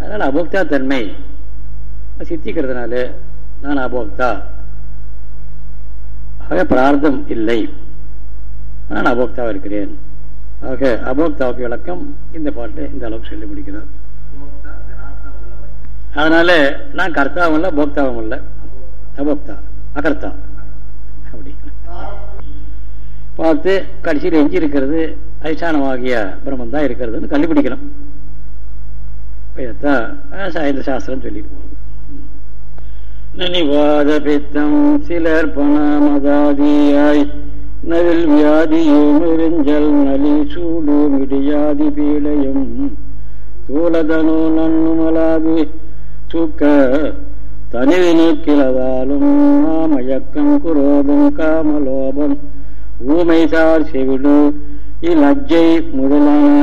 அதனால் அபோக்தா தன்மை. சித்திக்கிறதுனால நான் அபோக்தா. ஆக பிரார்த்தம் இல்லை. நான் அபோக்தாவாக இருக்கிறேன். ஆக அபோக்தாவுக்கு விளக்கம் இந்த பாட்டை இந்த அளவுக்கு சொல்லி முடிக்கிறார் அதனால நான் கர்த்தாவும் இல்லை போக்தாவும் இல்லை. அபோக்தா அகர்த்தா. அப்படி. பார்த்து கடைசியில் எஞ்சி இருக்கிறது அதிஷ்டானமாகிய பிரம்மன் தான் இருக்கிறதுன்னு கண்டுபிடிக்கணும். இதைத்தான் சாயந்த சாஸ்திரம் சொல்லிட்டு போகுது. நனிவாத பித்தம் சிலர் பணமதாதியாய் நவில் வியாதியும் எரிஞ்சல் நலி சூடு மிடியாதி பீடையும். தூளதனோ நன்னுமலாது தூக்க தனிவினு கிளதாலும் மாமயக்கம் குரோதம் காமலோபம். ஊமைசார் செவிடு இலஜ்ஜை முதலான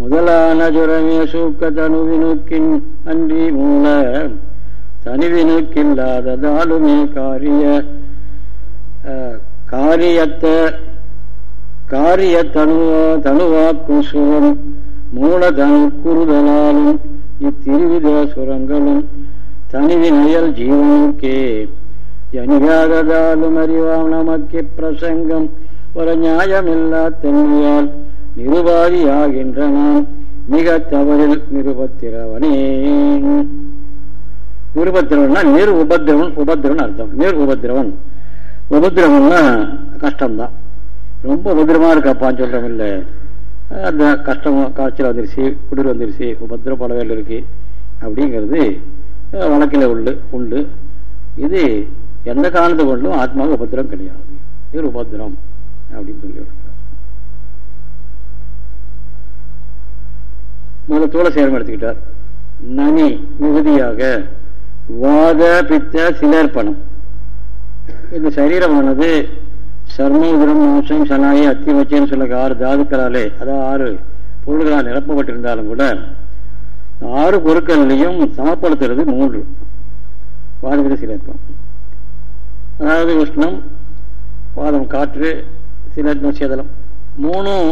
முதலான ஜுரமே சூக்க தனுவினுக்கின் அன்றி மூல. தனிவினுக்கில்லாததாலுமே காரிய காரியத்த காரிய தனுவா தனுவாக்கும் சுகம் மூலதனு குறுதலாலும் இத்திருவித சுரங்களும் தனிவினையல் ஜீவனுக்கே. ஜனியாததாலும் அறிவாம் நமக்கு பிரசங்கம். ஒரு நியாயமில்லா தன்மையால் நிருபாதியாகின்றன மிக தவறில் நிருபத்திரவனே. நிருபத்திரவன்னா நிர் உபத்திரவன் உபத்திரவன் அர்த்தம். நிர் உபத்திரவன். உபத்திரவன்னா கஷ்டம்தான். ரொம்ப உபத்திரமா இருக்காப்பான்னு சொல்றோம் இல்லை அந்த கஷ்டம் காய்ச்சல் வந்துருச்சு குளிர் வந்துருச்சு உபத்திரம் பல வேலை இருக்கு அப்படிங்கிறது வழக்கில் உள்ளு உண்டு. இது எந்த காரணத்தை கொண்டும் ஆத்மாவுக்கு உபத்திரம் கிடையாது. இது உபத்திரம் அப்படின்னு சொல்லி முதல் தோலை சேரம் எடுத்துக்கிட்டார். நனி மிகுதியாக வாத பித்த சிலர்ப்பணம். இந்த சரீரமானது சர்மோதரம் மாம்சம் சனாயி அத்தி வச்சேன்னு சொல்ல ஆறு தாதுக்களாலே அதாவது ஆறு பொருள்களால் நிரப்பப்பட்டிருந்தாலும் கூட ஆறு பொருட்களையும் சமப்படுத்துறது மூன்று. வாதகிற சிலர்ப்பம் அதாவது உஷ்ணம் வாதம் காற்று சீலத்வம் சேதலம் மூணும்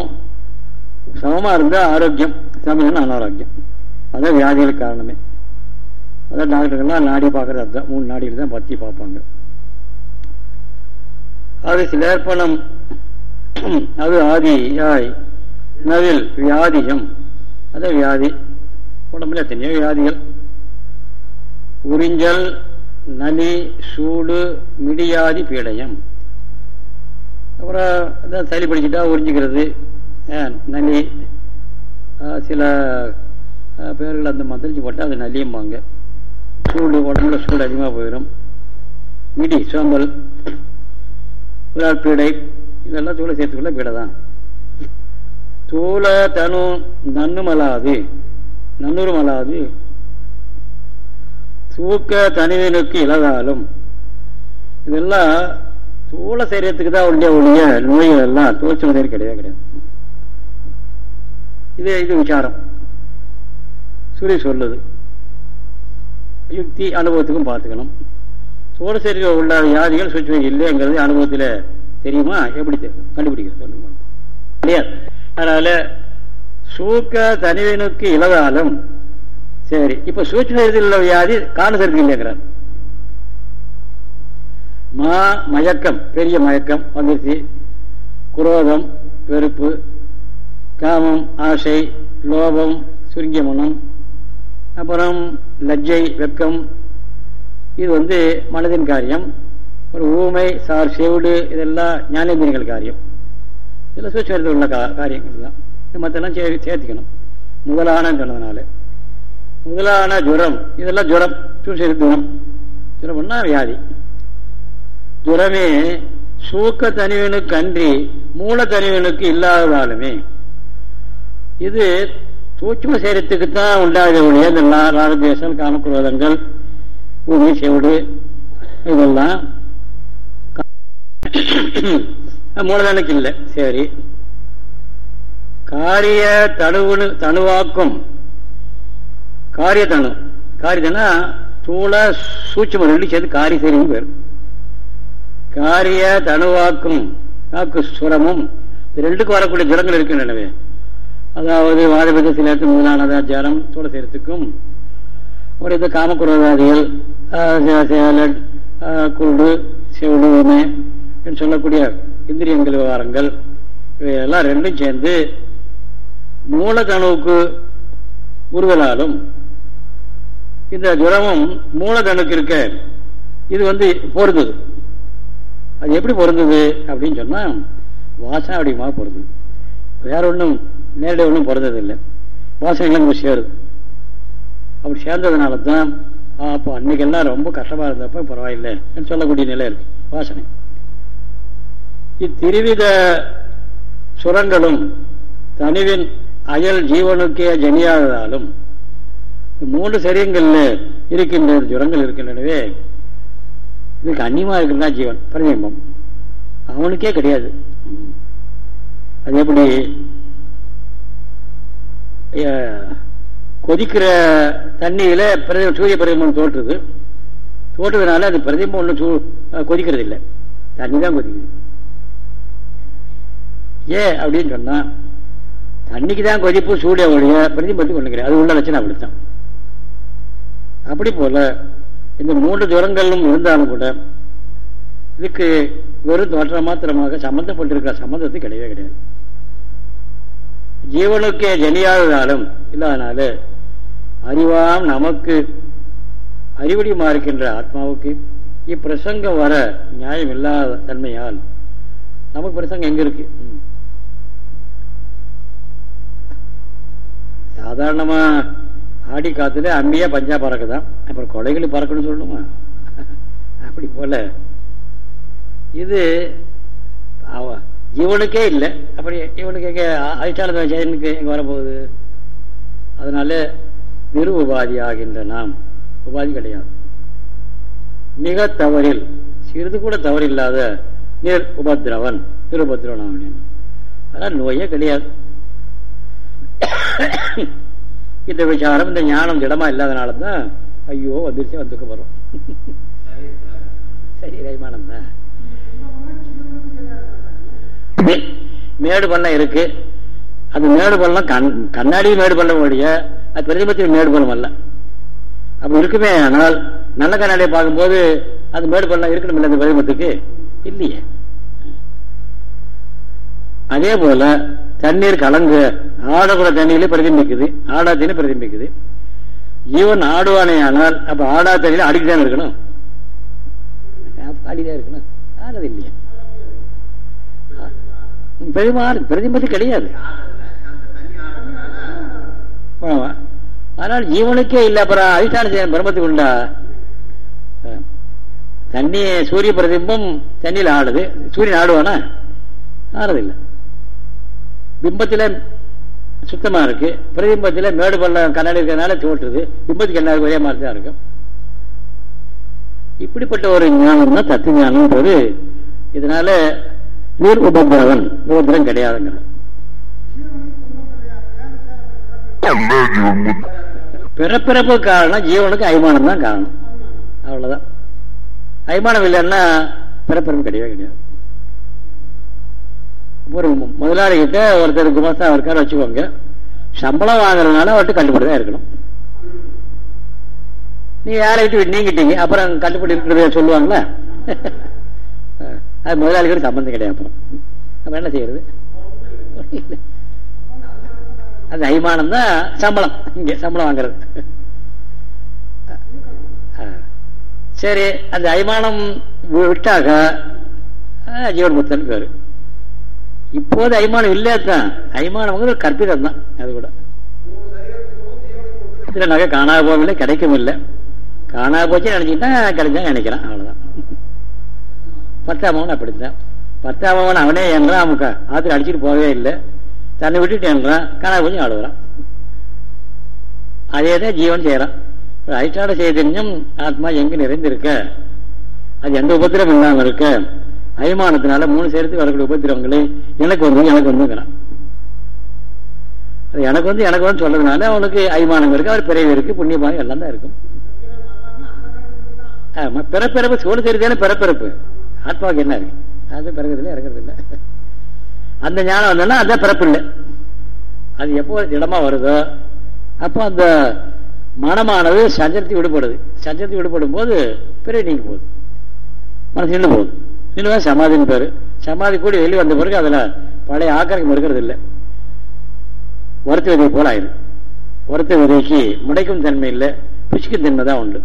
சமமாக இருந்தால் ஆரோக்கியம் சமயம் அனாரோக்கியம். அதான் வியாதிகளுக்கு காரணமே. அதான் டாக்டர்கள்லாம் நாடி பார்க்கறது அதுதான். மூணு நாடிகள் தான் பற்றி பார்ப்பாங்க. அது சிலேர்ப்பணம். அது ஆதியாய். நவில் வியாதியம். அதான் வியாதி. உடம்புல எத்தனையோ வியாதிகள். உறிஞ்சல் நலி சூடு மிடியாதி பீடயம். அப்புறம் அதான் சளி பிடிச்சிட்டா உறிஞ்சிக்கிறது. நலி. சில பேர்கள் அந்த மந்திரிச்சு போட்டால் அது நலியும்பாங்க. சூடு உடம்புல சூடு அதிகமாக போயிடும் மிடி சோம்பல். பீடை. இதெல்லாம் தூளை சேர்த்துக்குள்ள பீடை தான் தூள தனு நன்னுமலாது. நன்னுருமலாது. தூக்க தனிவினுக்கு இழதாலும் இதெல்லாம் தூள சரீரத்துக்கு தான் ஒழிய ஒழிய நோய்கள் எல்லாம் தூளச்சல சரி கிடையாது கிடையாது. இது இது விசாரம். சூரிய சொல்லுது. யுக்தி அனுபவத்துக்கும் பார்த்துக்கணும். சோழ சரீரம் உள்ள வியாதிகள் சுற்றி இல்லைங்கிறது அனுபவத்தில் தெரியுமா? எப்படி தெரியும்? கண்டுபிடிக்கிறது சொல்லுங்க. கிடையாது அதனால சூக்க தனிவனுக்கு இலதாலும் சரி இப்ப சூட்ச உள்ள வியாதி? காரணத்திற்கு இல்லைங்கிறார். மா மயக்கம். பெரிய மயக்கம் வந்துருச்சு. குரோதம் வெறுப்பு காமம் ஆசை லோபம் சுருங்கிய மனம் அப்புறம் லஜ்ஜை வெக்கம் இது வந்து மனதின் காரியம். ஒரு ஊமை சார் செவிடு இதெல்லாம் ஞானேந்திரங்கள் காரியம். இதெல்லாம் சூட்சத்தில் உள்ள காரியங்கள் தான். மற்றெல்லாம் சே சேர்த்துக்கணும். முதலான சொன்னதுனால. முதலான ஜுரம். இதெல்லாம் ஜுரம். சூட்சம் ஜுரம் ஜுரம்னா வியாதி. ஜுரமே சூக்க தனிவனுக்கு அன்றி மூல தனிவனுக்கு இல்லாததாலுமே இது சூட்சம சேரத்துக்கு தான் உண்டாத ஒழிய இந்த ராகதேசம் காமக்குரோதங்கள் பூமி செவிடு இதெல்லாம் மூலதனுக்கு இல்லை சரி. காரிய தனுவு தனுவாக்கும் காரிய தனு காரியதனா தூள சூட்சம் ரெண்டு சேர்ந்து காரி சரியும் பேர். காரிய தனுவாக்கும் காக்கு சுரமும் ரெண்டுக்கும் வரக்கூடிய ஜுரங்கள் இருக்கின்றனவே அதாவது வாதபத சிலத்து முதலானதா ஜலம் தூள சேர்த்துக்கும். ஒரு இந்த சேலட் குருடு செவிடு என்று சொல்லக்கூடிய இந்திரியங்கள் விவகாரங்கள் இவையெல்லாம் ரெண்டும் சேர்ந்து மூலதனுவுக்கு உருவலாலும் இந்த ஜுரமும் மூலதனுக்கு இருக்க இது வந்து பொருந்தது. அது எப்படி பொருந்தது அப்படின்னு சொன்னா வாசனை அப்படிமா பொருந்தது. வேற ஒன்றும் நேரடி ஒன்றும் பொருந்தது இல்லை வாசனைகள் சேருது. அப்படி சேர்ந்ததுனால தான் அப்போ அன்னைக்கெல்லாம் ரொம்ப கஷ்டமா இருந்தப்ப பரவாயில்லை சொல்லக்கூடிய நிலை இருக்கு. வாசனை. இத்திருவித சுரங்களும் தனிவின் அயல் ஜீவனுக்கே ஜனியாததாலும் மூன்று சரியங்கள்ல இருக்கின்ற ஜுரங்கள் இருக்கின்றனவே இதுக்கு அந்நியமா இருக்குன்னா ஜீவன்? பிரதிபிம்பம். அவனுக்கே கிடையாது. அது எப்படி கொதிக்கிற தண்ணியில சூரிய பிரதிபம் தோற்றுது தோற்றுறதுனால அது பிரதிபம் ஒன்றும் கொதிக்கிறது இல்லை தண்ணி தான் கொதிக்குது. ஏன் அப்படின்னு சொன்னா தண்ணிக்கு தான் கொதிப்பு சூடிய ஒழிய பிரதிபத்துக்கு கொண்டுக்கிறேன் அது உள்ள லட்சணம் அப்படித்தான் அப்படி போல இந்த மூன்று ஜுரங்களும் இருந்தாலும் கூட இதுக்கு வெறும் தோற்ற மாத்திரமாக சம்பந்தப்பட்டிருக்கிற சம்பந்தத்து கிடையவே கிடையாது. ஜீவனுக்கே ஜனியாததாலும் இல்லாதனால அறிவாம் நமக்கு. அறிவடிமா இருக்கின்ற ஆத்மாவுக்கு. இப்பிரசங்கம் வர நியாயம் இல்லாத தன்மையால் நமக்கு பிரசங்கம் எங்க இருக்கு? சாதாரணமா ஆடி காத்துல அம்மியா பஞ்சா பறக்குதான். அப்புறம் கொலைகள் பறக்கணும்னு சொல்லணுமா? அப்படி போல. இது இவனுக்கே இல்லை. அப்படி இவனுக்கு எங்க அதிஷ்டான எங்க வரப்போகுது? அதனால திரு உபாதியாகின்ற நாம் உபாதி கிடையாது. மிக தவறில் சிறிது கூட தவறில்லாத நிர் உபதிரவன் திருபத்ரவன் அப்படின்னு அதனால் நோயே கிடையாது. இந்த விசாரம் இந்த ஞானம் திடமா இல்லாதனால தான் ஐயோ வந்துருச்சு வந்துக்க போறோம் சரி ரைமானம் தான் மேடு பள்ளம் இருக்கு. அது மேடு பள்ளம் கண் கண்ணாடி மேடு பள்ளம் உடைய அது பிரதிபத்தின் மேடு பள்ளம் அல்ல. அப்படி இருக்குமே ஆனால் நல்ல கண்ணாடியை பார்க்கும்போது அது மேடு பள்ளம் இருக்கணும் இல்லை அந்த பிரதிபத்துக்கு இல்லையே. அதே போல தண்ணீர் கலங்கு ஆடக்கூட தண்ணியிலே பிரதிபிக்குது ஆடா தண்ணி பிரதிபிக்குது ஜீவன் ஆடுவானே ஆனால் அப்ப ஆடா தண்ணியில அடிக்கதான் இருக்கணும்? அடிதான் இருக்கணும். ஆடுறது இல்லையா. பெருமாள் பிரதிபதி கிடையாது. ஆனால் ஜீவனுக்கே இல்லை அப்புறம் அதிஷ்டான செய்ய பிரம்மத்துக்கு உண்டா? தண்ணி சூரிய பிரதிபம் தண்ணியில் ஆடுது. சூரியன் ஆடுவானா? ஆடுறதில்லை. பிம்பத்தில் சுத்தமா இருக்கு. பிரதிபத்தில் மேடு பள்ளம் கண்ணாடி இருக்கிறதுனால தோற்றுது. பிம்பத்துக்கு எல்லாருக்கும் ஒரே மாதிரி தான் இருக்கும். இப்படிப்பட்ட ஒரு ஞானம் தான் தத்துவ ஞானம் போது இதனால நீர் உபதிரவன் உபதிரம் கிடையாதுங்க பிறப்பிறப்பு காரணம் ஜீவனுக்கு அய்மானம் தான் காரணம். அவ்வளவுதான். அய்மானம் இல்லைன்னா பிறப்பிறப்பு கிடையவே கிடையாது. ஒரு முதலாளி கிட்ட ஒருத்தர் குமாஸ்தா இருக்காரு வச்சுக்கோங்க. சம்பளம் வாங்குறதுனால அவர்கிட்ட கட்டுப்படி தான் இருக்கணும். நீ யாரை விட்டு நீங்கிட்டீங்க? அப்புறம் கட்டுப்படி இருக்கிறத சொல்லுவாங்களா. அது முதலாளிகள் சம்பந்தம் கிடையாது அப்புறம். நம்ம என்ன செய்யறது? அந்த அய்மானம் தான் சம்பளம். இங்கே சம்பளம் வாங்குறது. சரி அந்த அய்மானம் விட்டாக ஜீவன் முத்தன் பேர் இப்போது அய்மானம் இல்லையா தான் அய்மானம் கற்பிதம் தான் அது கூட. இதில் நகை காணாத போகவில்லை கிடைக்கும் இல்லை காணாத போச்சு நினைச்சுக்கிட்டா கிடைச்சா நினைக்கிறான் பத்தாமகவன் அப்படி அப்படித்தான். பத்தாமவன் அவனே என்றான் அமுக்கா ஆற்றுல அடிச்சுட்டு போகவே இல்லை. தன்னை விட்டுட்டு என்றான் கொஞ்சம் போச்சு அதே தான் ஜீவன் செய்யறான் அதிஷ்டான சைதன்யம் ஆத்மா எங்கு நிறைந்திருக்க? அது எந்த உபத்திரம் இல்லாமல் இருக்க? அபிமானத்தினால மூணு சேர்த்து வரக்கூடிய உபத்திரவங்களே எனக்கு வந்து எனக்கு வந்துங்கிறான். அது எனக்கு வந்து எனக்கு வந்து சொல்றதுனால அவனுக்கு அபிமானம் இருக்கு அவர் பிறவி இருக்கு புண்ணியமாக எல்லாம் தான் இருக்கும். ஆமா பிறப்பிறப்பு சோழ தெரிதானே பிறப்பிறப்பு. ஆத்மாவுக்கு என்ன இருக்கு? அது பிறகுதில்லை இறக்குறது இல்லை அந்த ஞானம் வந்தோன்னா அதான் பிறப்பு இல்லை அது எப்போ திடமா வருதோ அப்போ அந்த மனமானது சஞ்சலத்தை விடுபடுது. சஞ்சலத்தை விடுபடும் போது பிறகு நீங்க போகுது. மனசு நின்று போகுது. நின்று சமாதின்னு பேரு. சமாதி கூடி வெளியே வந்த பிறகு அதுல பழைய ஆக்கிரகம் இருக்கிறது இல்லை வருத்த விதை போல ஆயிரு வருத்த விதைக்கு முடைக்கும் தன்மை இல்லை புஷ்கும் தன்மை தான் உண்டு.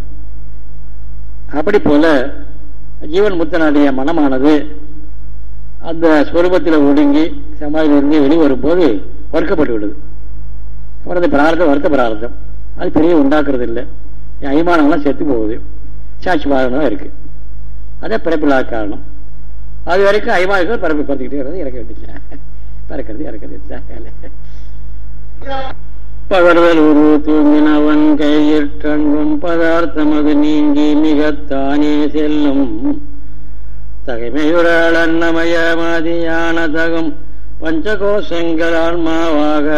அப்படி போல ஜீவன் முத்தனுடைய மனமானது அந்த ஸ்வரூபத்தில் ஒடுங்கி சமாதியிலிருந்து வெளியே வரும்போது வறுக்கப்பட்டு விடுது அப்புறம் பிரார்த்தம் வருத்த பிரார்த்தம். அது பெரிய உண்டாக்குறது இல்லை அய்மானங்கள்லாம் செத்து போகுது. சாட்சி பாதனம் இருக்கு. அதே பிறப்பில்லா காரணம். அது வரைக்கும் அய்மானங்கள் பிறப்பு பார்த்துக்கிட்டே இருக்கிறது இறக்க வேண்டியதில்லை. பறக்கிறது இறக்கிறது பகர்தல் உரு தூங்கினவன் கையிற்றங்கும் பதார்த்தம் அது நீங்கி மிகத்தானே செல்லும். தகைமையுறாள் அன்னமய மாதியான தகும் பஞ்சகோஷங்கள் ஆன்மாவாக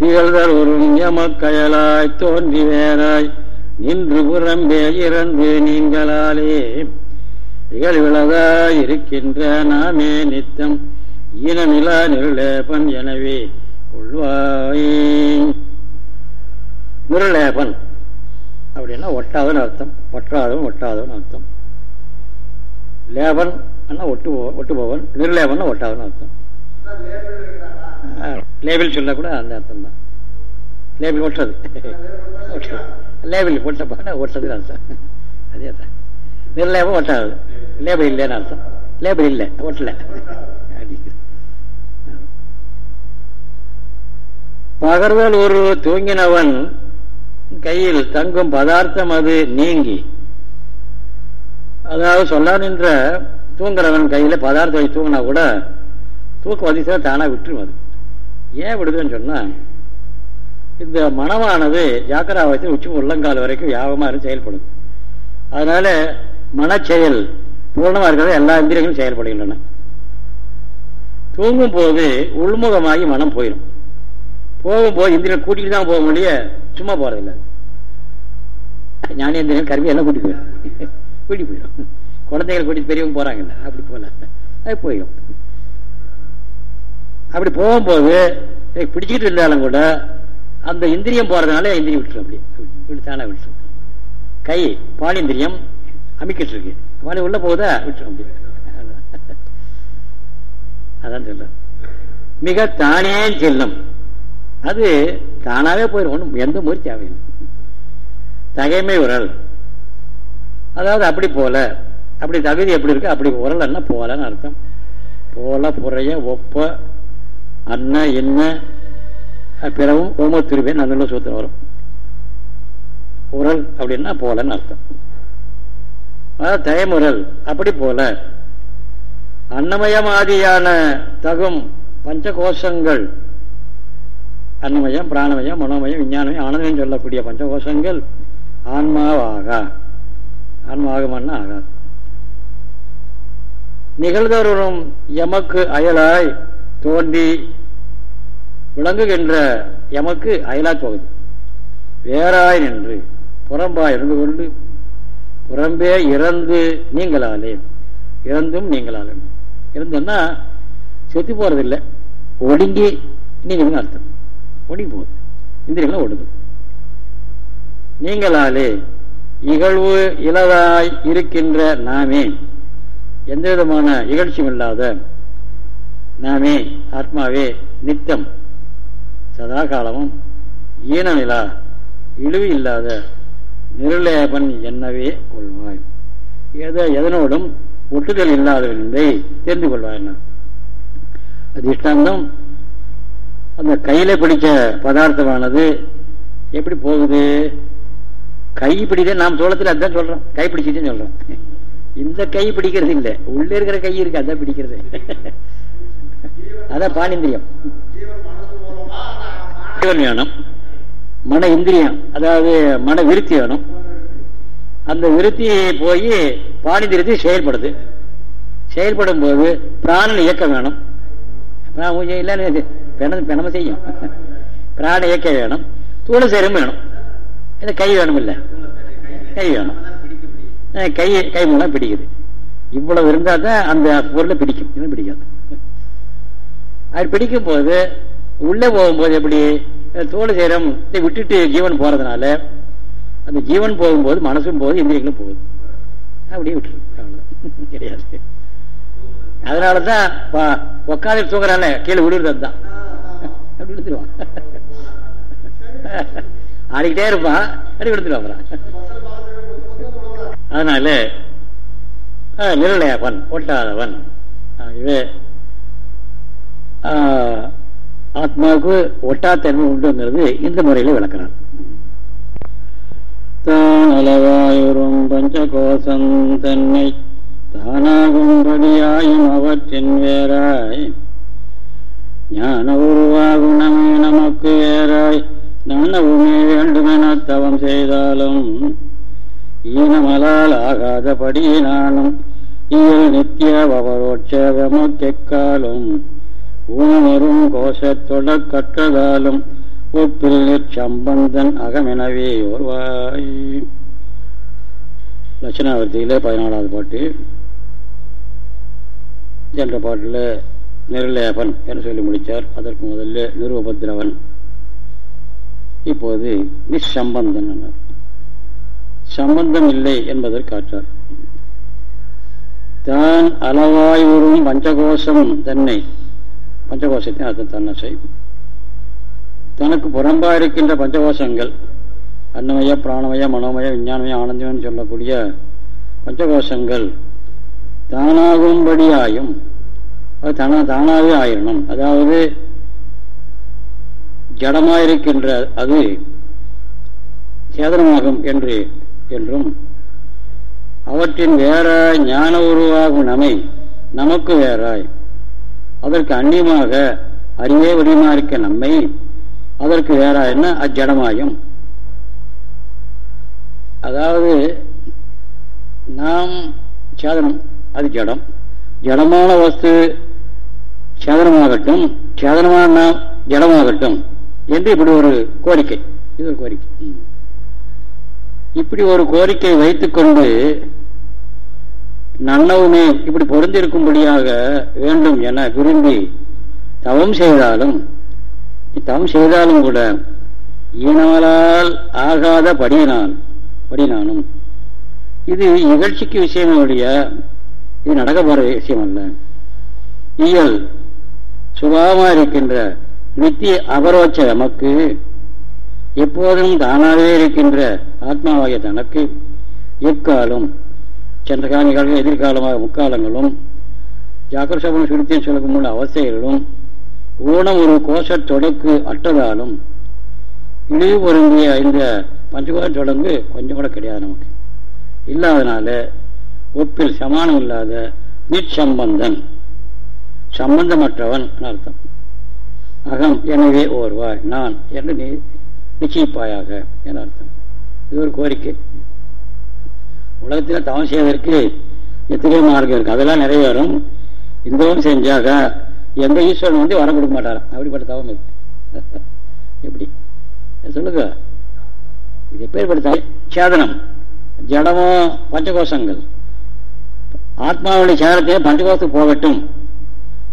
திகழ்தல் ஒரு யமக்கயலாய் தோன்றி வேறாய் நின்று புறம்பே இறந்து நீங்களாலே. இகழ்விழதாய் இருக்கின்ற நாமே நித்தம். ஈனமிலா நிருளேபன் எனவே கொள்வாயே. நிருளேபன் அப்படின்னா ஒட்டாதன்னு அர்த்தம். பற்றாதவன் ஒட்டாதவன் அர்த்தம். லேபன் ஒட்டு ஒட்டு போவன் நிர்லேபன் ஒட்டாதவன் அர்த்தம். லேபிள் சொல்ல கூட அந்த அர்த்தம் தான். லேபிள் ஒட்டுறது லேபிள் ஒட்டப்பான ஒட்டுறதுன்னு அர்த்தம். அதே தான். நிர்லேபம் ஒட்டாது. லேபிள் இல்லைன்னு அர்த்தம். லேபிள் இல்லை ஒட்டல. பகர்வல் ஒரு தூங்கினவன் கையில் தங்கும் பதார்த்தம் அது நீங்கி அதாவது சொல்ல நின்ற தூங்குறவன் கையில் பதார்த்தம் வச்சு தூங்கினா கூட தூக்க வதிசா தானாக விட்டுரும் அது ஏன் விடுதுன்னு சொன்னால் இந்த மனமானது ஜாக்கிராவத்தில் உச்சி உள்ளங்கால் வரைக்கும் வியாபகமா செயல்படும். அதனால மனச்செயல் பூர்ணமாக இருக்கிறத எல்லா இந்திரியங்களும் செயல்படுகின்றன. தூங்கும் போது உள்முகமாகி மனம் போயிடும் போகும்போது இந்திரியன் கூட்டிட்டு தான் போக முடிய சும்மா போகிறதில்ல ஞானேந்திரன் கருவி எல்லாம் கூட்டிகிட்டு போயிடும் கூட்டி போயிடும். குழந்தைகள் கூட்டிட்டு பெரியவங்க போறாங்கல்ல அப்படி போல அது போயிடும். அப்படி போகும்போது பிடிச்சிக்கிட்டு இருந்தாலும் கூட அந்த இந்திரியம் போறதுனால இந்திரியம் விட்டுரும் அப்படி. தானா விட்டுரும். கை பாலிந்திரியம் அமைக்கிட்டு இருக்கு பாலி உள்ள போகுதா? விட்டுரும் அப்படி. அதான் சொல்ல மிக தானே செல்லும். அது தானாவே போயிடும் ஒன்றும் எந்த முயற்சி தேவையில்லை தகைமை உரல். அதாவது அப்படி போல. அப்படி தகுதி எப்படி இருக்கு? அப்படி உரலன்னா போலன்னு அர்த்தம். போல புறைய ஒப்ப அன்ன என்ன பிறவும் ஓம திருப்பேன் நல்ல சூத்திரம் வரும். உரல் அப்படின்னா போலன்னு அர்த்தம். அதாவது தயமுரல் அப்படி போல. அன்னமயமாதியான தகும் பஞ்சகோஷங்கள். அன்னமயம் பிராணமயம் மனோமயம் விஞ்ஞானமயம் ஆனந்தம் சொல்லக்கூடிய பஞ்சகோஷங்கள் ஆன்மாவாக. ஆன்மாகமன்னா ஆகாது. நிகழ்தரும் எமக்கு அயலாய் தோன்றி விளங்குகின்ற எமக்கு அயலா தோகுது வேறாய் நின்று புறம்பாய் இருந்து கொண்டு புறம்பே இறந்து நீங்களாலே இறந்தும் நீங்களாலே. இருந்தோன்னா செத்து போறதில்லை. ஒடுங்கி நீங்க அர்த்தம். ஒடுங்கி போகுது. இந்திரியங்களும் ஒடுங்கு நீங்களாலே இகழ்வு இலதாய் இருக்கின்ற நாமே. எந்த விதமான இகழ்ச்சியும் இல்லாத நாமே ஆத்மாவே நித்தம். சதா காலமும் ஈனமிலா இழிவு இல்லாத நிருலேபன் என்னவே கொள்வாய். ஏதோ எதனோடும் ஒட்டுதல் இல்லாதவன் என்பதை தெரிந்து கொள்வாய் அதிஷ்டாந்தம் அந்த கையில பிடிச்ச பதார்த்தமானது எப்படி போகுது? கை பிடிக்க நாம் சோளத்தில் அதான் சொல்றோம். கை பிடிச்சிட்டு சொல்றோம். இந்த கை பிடிக்கிறது இல்லை. உள்ள இருக்கிற கை இருக்கு அதான் பிடிக்கிறது. அதான் பானிந்திரியம் வேணும் மன இந்திரியம் அதாவது மன விருத்தி வேணும். அந்த விருத்தி போய் பானிந்திரியத்தை செயல்படுது. செயல்படும் போது பிராணன் இயக்கம் வேணும். இல்லைன்னு பெணம செய்யும். பிராண இயக்கம் வேணும். தூள சேரும் வேணும். இந்த கை வேணும் இல்லை கை வேணும். கை கை மூலம் பிடிக்குது. இவ்வளவு இருந்தால் தான் அந்த பொருளை பிடிக்கும். இன்னும் பிடிக்காது. அது பிடிக்கும் போது உள்ளே போகும்போது எப்படி தோல் சேரம் விட்டுட்டு ஜீவன் போறதுனால அந்த ஜீவன் போகும்போது மனசும் போகுது இந்திரியங்களும் போகுது. அப்படியே விட்டுரு அவ்வளோதான் *laughs* கிடையாது. அதனால தான் உக்காந்து தூங்குறால கீழே விடுறது அதுதான். *laughs* அப்படி விழுந்துருவான் *laughs* ஆடிக்கிட்டே இருப்பான். அடி விழுந்துருவான் அதனால நிரலையவன் ஒட்டாதவன். ஆகவே ஆத்மாவுக்கு ஒட்டாத்தன்மை உண்டுங்கிறது இந்த முறையில விளக்கிறார் தான் அளவாயுறும் பஞ்சகோசம் தன்னை தானாகும்படியாயும் அவற்றின் வேறாய். ஞான உருவாகுணமே நமக்கு வேறாய். நானவுமே வேண்டுமென தவம் செய்தாலும் ஈனமலால் ஆகாதபடியினாலும் இயல் நித்திய பவரோட்சேவமக்கெக்காலும் ஊனரும் கோஷத்தொட கற்றதாலும் ஒப்பில் சம்பந்தன் அகமெனவே ஒருவாய். லட்சணாவர்த்தியிலே பதினாலாவது பாட்டு. என்ற பாட்டில் நிர்லேபன் என்று சொல்லி முடித்தார். அதற்கு முதல்ல நிருபத்ரவன் இப்போது நிசம்பந்தன் சம்பந்தம் இல்லை என்பதற்கு காற்றார் தான் அளவாய் உறும் பஞ்சகோஷம் தன்னை பஞ்சகோஷத்தின் அர்த்தம் தன்னசை தனக்கு புறம்பா இருக்கின்ற பஞ்சகோஷங்கள் அன்னமய பிராணமய மனோமய விஞ்ஞானமய ஆனந்தமயம் சொல்லக்கூடிய பஞ்சகோஷங்கள் தானாகும்படியாயும் அது தானா தானாகவே ஆயிரணும். அதாவது ஜடமாயிருக்கின்ற அது சேதனமாகும் என்று என்றும் அவற்றின் வேறாய் ஞான உருவாகும் நமை நமக்கு வேறாய். அதற்கு அந்நியமாக அறிவே வடிவமா இருக்க நம்மை அதற்கு வேறாய் என்ன? அஜடமாயும். அதாவது நாம் சேதனம் அது ஜடம். ஜடமான வஸ்து சேதனமாகட்டும் சேதனமான நாம் ஜடமாகட்டும். என்று இப்படி ஒரு கோரிக்கை. இது ஒரு கோரிக்கை. இப்படி ஒரு கோரிக்கை வைத்துக்கொண்டு நன்னவுமே இப்படி பொருந்திருக்கும்படியாக வேண்டும் என விரும்பி தவம் செய்தாலும் தவம் செய்தாலும் கூட இனாலால் ஆகாத படியினான் படினானும் இது இகழ்ச்சிக்கு விஷயமுடைய இது நடக்க போற விஷயம் அல்ல. இயல் சுபாவமாக இருக்கின்ற நித்திய அபரோச்ச நமக்கு எப்போதும் தானாகவே இருக்கின்ற ஆத்மாவாகிய தனக்கு எக்காலம் சென்ற எதிர்காலமாக முக்காலங்களும் ஜாக்கிரசபன சுருத்தியம் சொல்லக்கூடிய அவஸ்தைகளும் ஊனம் ஒரு கோஷ தொடக்கு அட்டதாலும் இழிவு பொருந்திய இந்த பஞ்சகோஷ தொடங்கு கொஞ்சம் கூட கிடையாது நமக்கு. இல்லாதனால ஒப்பில் சமானம் இல்லாத நிச்சம்பந்தன் சம்பந்தமற்றவன் அர்த்தம். அகம் எனவே ஓர்வாய் நான் என்று நீ நிச்சயிப்பாயாக என அர்த்தம். இது ஒரு கோரிக்கை. உலகத்தில் தவம் செய்வதற்கு எத்தனையோ மார்க்கம் இருக்கு. அதெல்லாம் நிறைவேறும். இந்தவும் செஞ்சாக எந்த ஈஸ்வரன் வந்து வரம் கொடுக்க மாட்டாராம். அப்படிப்பட்ட தவம் இருக்கு *laughs* எப்படி? சொல்லுங்க. இது எப்பேற்பட்ட சேதனம். ஜடமோ பஞ்சகோஷங்கள். ஆத்மாவுடைய சேதனத்தையே பஞ்சகோஷத்துக்கு போகட்டும்.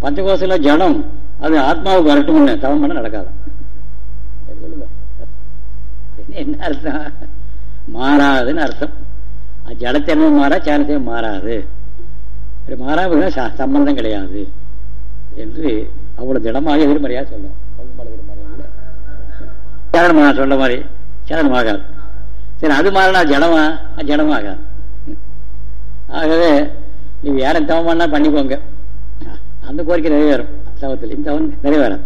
பஞ்சகோஷத்தில் ஜடம். அது ஆத்மாவுக்கு வரட்டும் தவம் பண்ண நடக்காது. சொல்லுங்க. என்ன அர்த்தம்? மாறாதுன்னு அர்த்தம். ஜடத்தன்மை மாறா சேனத்தையும் மாறாது. மாறாமல் சம்பந்தம் கிடையாது என்று அவ்வளவு திடமாக எதிர்மறையா சொல்லும் சேதனமா சொல்ல மாதிரி. சேதனமாகாது சரி அது மாறினா ஜடமா? ஜடமாகாது. ஆகவே நீ வேற தவம் பண்ணா பண்ணிக்கோங்க. அந்த கோரிக்கை நிறைவேறும். தவத்தில் இந்த தவம் நிறைவேறாது.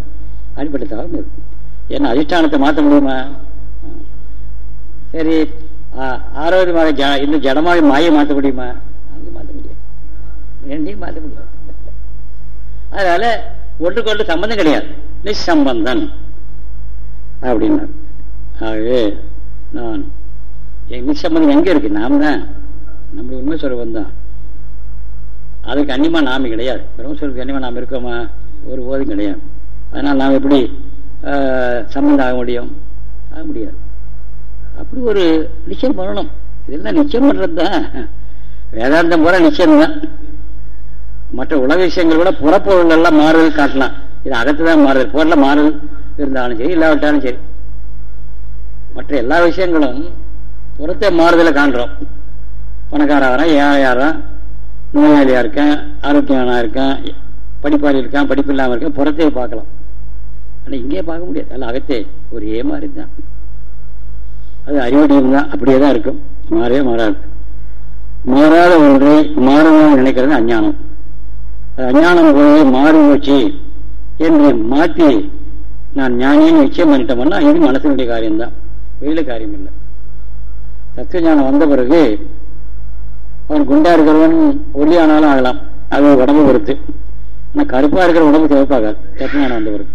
அடிப்பட்ட தவம் இருக்கு. ஏன்னா அதிஷ்டானத்தை மாற்ற முடியுமா? சரி ஆரோக்கியமாக ஜ இந்த ஜடமாக மாயை மாற்ற முடியுமா? அங்கே மாற்ற முடியாது. ரெண்டையும் மாற்ற முடியாது. அதனால ஒன்றுக்கொண்டு சம்பந்தம் கிடையாது. நிசம்பந்தன் அப்படின்னா ஆகவே நான். நிசம்பந்தம் எங்க இருக்கு? நாம் தான். நம்முடைய உண்மை சொல்லுவோம் தான் அதுக்கு அன்னிமா நாம கிடையாது. பிரம்மஸ்வரத்துக்கு அன்னிமா நாம் இருக்கோமா? ஒரு போதும் கிடையாது அதனால் நாம் எப்படி சம்மந்தம் ஆக முடியும்? ஆக முடியாது. அப்படி ஒரு நிச்சயம் பண்ணணும். இதெல்லாம் நிச்சயம் பண்ணுறது தான். வேதாந்தம் பூரா நிச்சயம்தான் மற்ற உலக விஷயங்கள் கூட புறப்பொருளெல்லாம் மாறுதல் காட்டலாம். இது அகத்து தான் மாறுதல் பொருளில் மாறுதல் இருந்தாலும் சரி இல்லாவிட்டாலும் சரி. மற்ற எல்லா விஷயங்களும் புறத்தை மாறுதலை காண்றோம். பணக்காரன் ஏழையாரம் நோயாளியாக இருக்கேன் ஆரோக்கியமானா இருக்கேன் படிப்பாளி இருக்கான் படிப்பு இல்லாமல் இருக்கேன் புறத்தையே பார்க்கலாம். ஆனால் இங்கே பார்க்க முடியாது. அல்ல அகத்தே ஒரே மாதிரி தான் அது அறிவடையும் தான் அப்படியே தான் இருக்கும். மாறவே மாறாது. மாறாத ஒன்றை மாறணும் நினைக்கிறது அஞ்ஞானம். அது அஞ்ஞானம் போய் மாறி போச்சு என்று மாற்றி நான் ஞானின்னு நிச்சயம் பண்ணிட்டோம்னா இது மனசனுடைய காரியம்தான். வெளியில காரியம் இல்லை தத்துவ ஞானம் வந்த பிறகு அவன் குண்டா இருக்கிறவன் ஒல்லியானாலும் ஆகலாம். அது உடம்பு பொறுத்து. ஆனால் கருப்பா இருக்கிற உடம்பு சிவப்பாகாது தத்துவ ஞானம்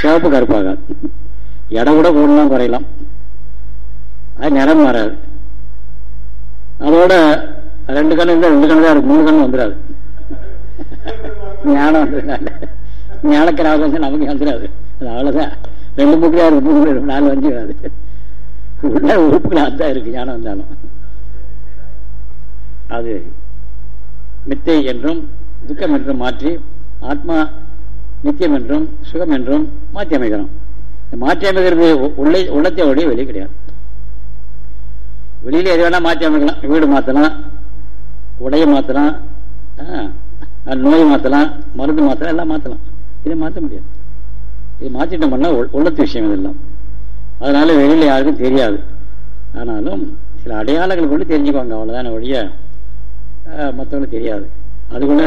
சிவப்பு கருப்பாகாது எடை கூட கூடலாம் குறையலாம். அது நிறம் மாறாது. அதோட ரெண்டு கண்ணு இருந்தால் ரெண்டு கண்ணு தான் மூணு கண்ணு வந்துடாது. ஞானம் வந்ததுனால. ஞானக்கிற நமக்கு வந்துடாது. அது அவ்வளவுதான். ரெண்டு மூக்கியா இருக்கு மூணு நாலு அஞ்சு வராது. உள்ள உறுப்புகள் அதுதான் இருக்கு ஞானம் வந்தாலும். அது மித்தை என்றும் துக்கம் என்றும் மாற்றி ஆத்மா நித்தியம் என்றும் சுகம் என்றும் மாற்றி அமைக்கிறோம் மாற்றி அமைக்கிறது உள்ளே உள்ளத்தை ஒழிய வெளியே கிடையாது. வெளியில எது வேணா மாற்றி அமைக்கலாம் வீடு மாத்தலாம் உடைய மாத்தலாம் நோய் மாத்தலாம் மருந்து மாத்தலாம் எல்லாம் மாத்தலாம் இதை மாற்ற முடியாது. இது மாற்றிட்டம் பண்ணா உள்ளத்து விஷயம் இதெல்லாம். அதனால வெளியில யாருக்கும் தெரியாது. ஆனாலும் சில அடையாளங்கள் கொண்டு தெரிஞ்சுக்குவாங்க அவ்வளவுதான் ஒழிய மற்றவங்களுக்கு தெரியாது. அதுக்குள்ள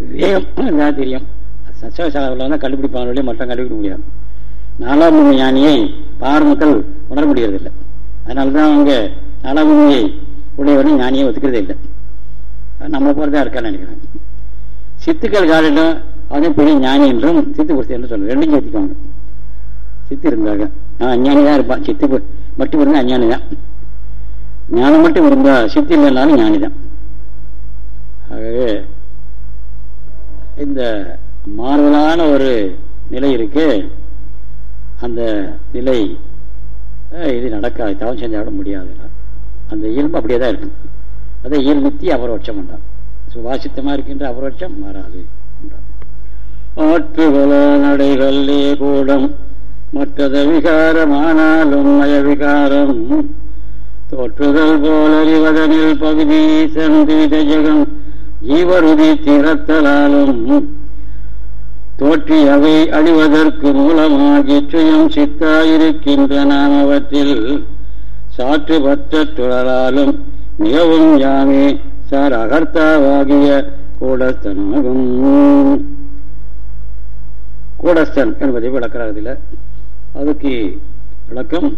விவேகம் தான் தெரியும். சச்சவசாவில் தான் கண்டுபிடிப்பாங்க வழியே மற்ற கண்டுபிடிக்க முடியாது. நாலாம் ஞானியை பார் மக்கள் உணர முடியறதில்லை. அதனாலதான் அவங்க நாலாம் உண்மையை உடையவரும் ஞானியை ஒத்துக்கிறதே இல்லை. நம்மளை போகிறதா இருக்கான்னு நினைக்கிறேன். சித்துக்கள் காலிலும் அவன் பெரிய ஞானி என்றும் சித்து குடிச்சு என்று சொல்ல ரெண்டும் சேர்த்துக்குவாங்க. சித்து இருந்தாங்க நான் அஞ்ஞானி தான் இருப்பான். சித்து மட்டும் இருந்தால் அஞ்ஞானி தான் ஞானம் மட்டும் இருந்தால் சித்து இல்லைனாலும் ஞானி தான் ஆகவே இந்த மாறுதலான ஒரு நிலை இருக்கு. அந்த நிலை இது நடக்காது. தவம் செஞ்சாவிட முடியாது. அந்த இயல்பு அப்படியே தான் இருக்கும். அதை இயல்புத்தி அபரோட்சம் என்றான் சுபாசித்தமா இருக்கின்ற அபரோட்சம் மாறாது என்றார் ஆற்றுகள நடைகளே கூடம். மற்றத விகாரமானாலும் மயவிகாரம் தோற்றுதல் போல் அறிவதனில் பகுதி சென்று ஜெகம். ஈவருதி திறத்தலாலும் தோற்றி அவை அழிவதற்கு மூலமாகி சுயம் சித்தாயிருக்கின்ற நாம் அவற்றில் சாற்று பற்ற துழலாலும் மிகவும் யாமே சார் அகர்த்தாவாகிய கூடஸ்தனாகும். கூடஸ்தன் என்பதை விளக்கிறார் அதுக்கு விளக்கம்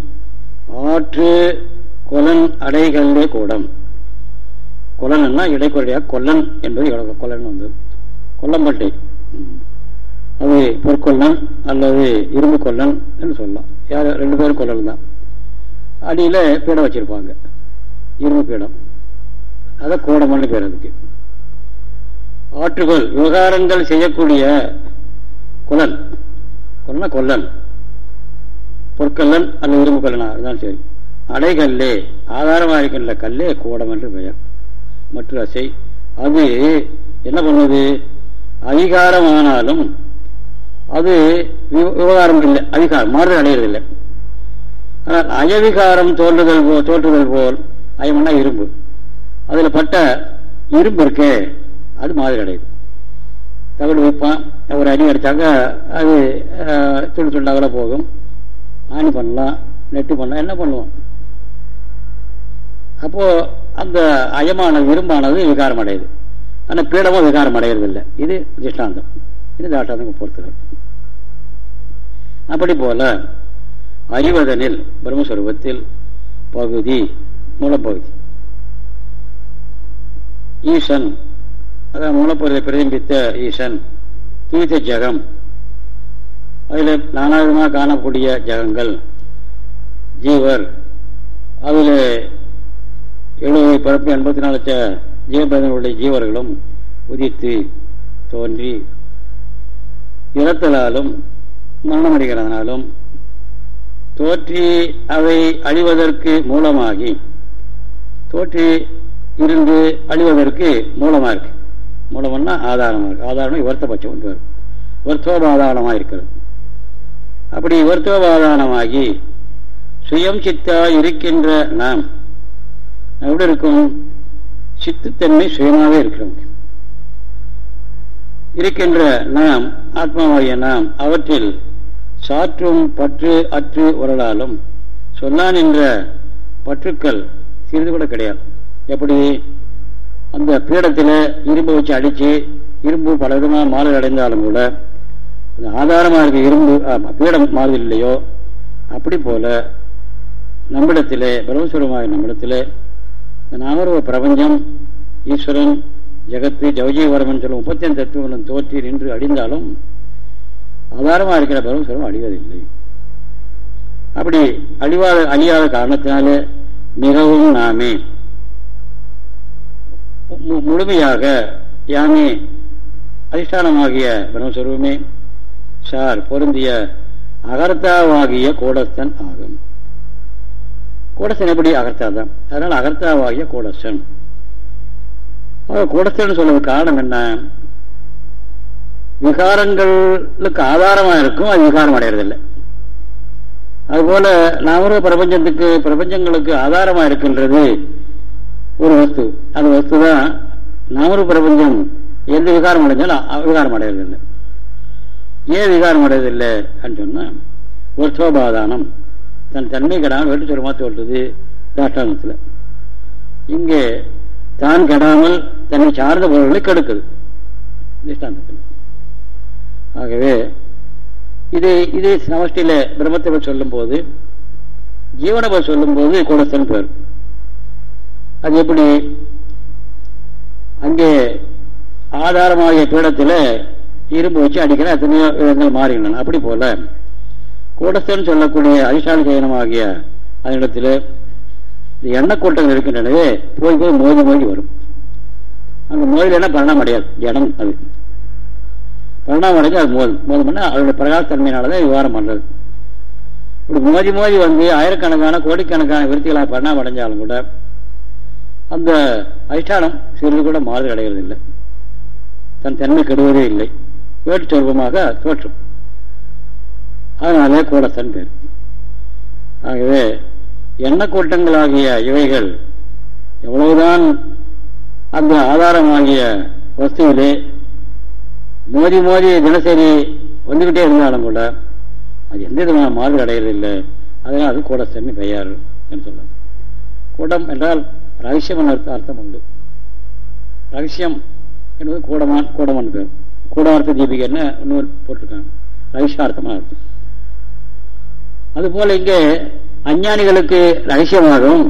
ஆற்று கொலன் அடைகல்லே கூடம். கொல்லன்னா இடைக்குறையாக கொல்லன் என்பது கொல்லன் வந்தது கொல்லம்பட்டை அது பொற்கொல்லன் அல்லது இரும்பு கொல்லன் என்று சொல்லலாம். யார் ரெண்டு பேரும் கொல்லன் தான். அடியில் பீடம் வச்சிருப்பாங்க. இரும்பு பீடம். அதை கூடமன்னு பேர் அதுக்கு. ஆற்றுகள் விவகாரங்கள் செய்யக்கூடிய குலன். கொல்லனா கொல்லன். பொற்கல்லன் அல்லது இரும்பு கொல்லனா அதுதான் சரி. அடைகல்லே ஆதாரமாக இருக்கின்ற கல்லே கூடம் என்று பெயர். மற்ற அசை. அது என்ன பண்ணுவது அதிகாரமானாலும் அது விவகாரம் இல்லை. அதிகாரம் மாறுதல் அடையிறதில்லை. ஆனால் அயவிகாரம் தோன்றுதல் போல் தோற்றுதல் போல் அயமன்னா இரும்பு. அதில் பட்ட இரும்பு இருக்கே அது மாதிரி அடையுது. தகடு வைப்பான் ஒரு அடி அடித்தாக்க அது துண்டு துண்டாக போகும். ஆணி பண்ணலாம் நெட்டு பண்ணலாம் என்ன பண்ணுவோம்? அப்போ அந்த அயமானது இரும்பானது விகாரம் அடையுது ஆனால் பீடமும் விகாரம் அடையிறதில்லை இது திஷ்டாந்தம். இது தாட்டாந்தம் பொறுத்துகள் அப்படி போல அறிவதனில் பிரம்மஸ்வரூபத்தில் பகுதி மூலப்பகுதி. ஈசன் அதான் மூலப்பகுதியை பிரதிபித்த ஈசன் தூய்த்த ஜகம். அதில் நானாவிதமாக காணக்கூடிய ஜகங்கள் ஜீவர் அதில் எழுபது பிறப்பு எண்பத்தி நாலு லட்ச ஜீவர்களும் உதித்து தோன்றி இறத்தலாலும் மரணமடைகிறதுனாலும் தோற்றி அவை அழிவதற்கு மூலமாகி தோற்றி இருந்து அழிவதற்கு மூலமாக இருக்கு. மூலம்னா ஆதாரமாக இருக்கு. ஆதாரம் வருத்தபட்சம் கொண்டு வரும். வருத்தோபாதாரமாக இருக்கிறது. அப்படி வருத்தோபாதாரமாகி சுயம் சித்தா இருக்கின்ற நாம் எப்படி இருக்கும்? சித்துத்தன்மை சுயமாகவே இருக்கிறோம் இருக்கின்ற நாம் ஆத்மாவாகிய நாம் அவற்றில் சாற்றும் பற்று அற்று உரலாலும் சொல்லான் என்ற பற்றுக்கள் சிறிது கூட கிடையாது. எப்படி? அந்த பீடத்தில் இரும்பு வச்சு அடித்து இரும்பு பல விதமாக மாறுதல் அடைந்தாலும் கூட அந்த ஆதாரமாக இருக்க இரும்பு பீடம் மாறுதல் இல்லையோ? அப்படி போல நம்மிடத்திலே பிரம்மஸ்வரமாக நம்மிடத்திலே நாமரூப பிரபஞ்சம் ஈஸ்வரன் ஜெகத்து ஜவஜீவரம் சொல்லும் முப்பத்தி தத்துவங்களும் தோற்றி நின்று அடிந்தாலும் ஆதாரமாக இருக்கிற பரமஸ்வரம் அழிவதில்லை. அப்படி அழிவாத அழியாத காரணத்தினாலே மிகவும் நாமே முழுமையாக யாமே அதிஷ்டானமாகிய பிரம்மஸ்வரூபமே சார் பொருந்திய அகர்த்தாவாகிய கோடஸ்தன் ஆகும். கோடஸ்தன் எப்படி அகர்த்தா தான். அதனால அகர்த்தாவாகிய கூடசன். கூடசன் சொல்லுவது காரணம் என்ன? விகாரங்களுக்கு ஆதாரமா இருக்கும் அது விகாரம் அடையறதில்லை. அதுபோல நாம பிரபஞ்சத்துக்கு பிரபஞ்சங்களுக்கு ஆதாரமா இருக்கின்றது ஒரு வஸ்து. அந்த வஸ்து தான் நாமரு பிரபஞ்சம். எந்த விகாரம் அடைஞ்சாலும் விகாரம் அடையறதில்லை. ஏன் விகாரம் அடையதில்லை அப்படின்னு சொன்னா ஒருத்தோபாதானம் தன் தன்மை கெடாமல் வெட்டு சொல்லுமா தோற்றுது தாஷ்டாங்கத்தில். இங்கே தான் கெடாமல் தன்னை சார்ந்த பொருள்களை கெடுக்குது திஷ்டாந்தத்தில். ஆகவே இது இது சமஷ்டியில பிரம்மத்தை பற்றி சொல்லும்போது ஜீவனை பற்றி சொல்லும்போது குடஸ்தன் பேர். அது எப்படி? அங்கே ஆதாரமாகிய பீடத்தில் இரும்பு வச்சு அடிக்கிற எத்தனையோ விதங்கள் மாறுகின்றன. அப்படி போல கூடஸ்தன் சொல்லக்கூடிய அதிஷ்டான சயனமாகிய அதனிடத்தில் இந்த எண்ணெய் கூட்டங்கள் இருக்கின்றனவே போய் போய் மோதி மோதி வரும். அந்த மோதிலன்னா பரிணாமம் அடையாது? இடம் அது. பரிணாமம் அடைஞ்சு அது மோதும் மோதும்னா அதோட பிரகாசத்தன்மையினாலதான் விவகாரம் பண்ணுறது இப்படி மோதி மோதி வந்து ஆயிரக்கணக்கான கோடிக்கணக்கான விருத்திகளாக பரிணாமம் அடைஞ்சாலும் கூட அந்த அதிஷ்டானம் சிறிது கூட மாறுதல் அடைகிறது இல்லை தன் தன்மை கெடுவதே இல்லை. வேட்டு சொருபமாக தோற்றும். அதனால கூடத்தன் பேர் ஆகவே எண்ணெய் கூட்டங்களாகிய இவைகள் எவ்வளவுதான் அந்த ஆதாரமாகிய வஸ்துவிலே மோதி மோதி தினசரி வந்துகிட்டே இருந்தாலும் கூட அது எந்த விதமான மாறுதல் அடைகிறதில்லை அதனால் அது கூடத்தன் பெயர் என்று சொல்லலாம் கூடம் என்றால் ரகசியம் என்ற அர்த்தம் உண்டு. ரகசியம் என்பது கூடமான் கூடமான் பேர் கூடார்த்த தீபிகைன்னு இன்னொரு போட்டிருக்காங்க. ரகசியார்த்தமான அர்த்தம். அதுபோல இங்கே அஞ்ஞானிகளுக்கு ரகசியமாகவும்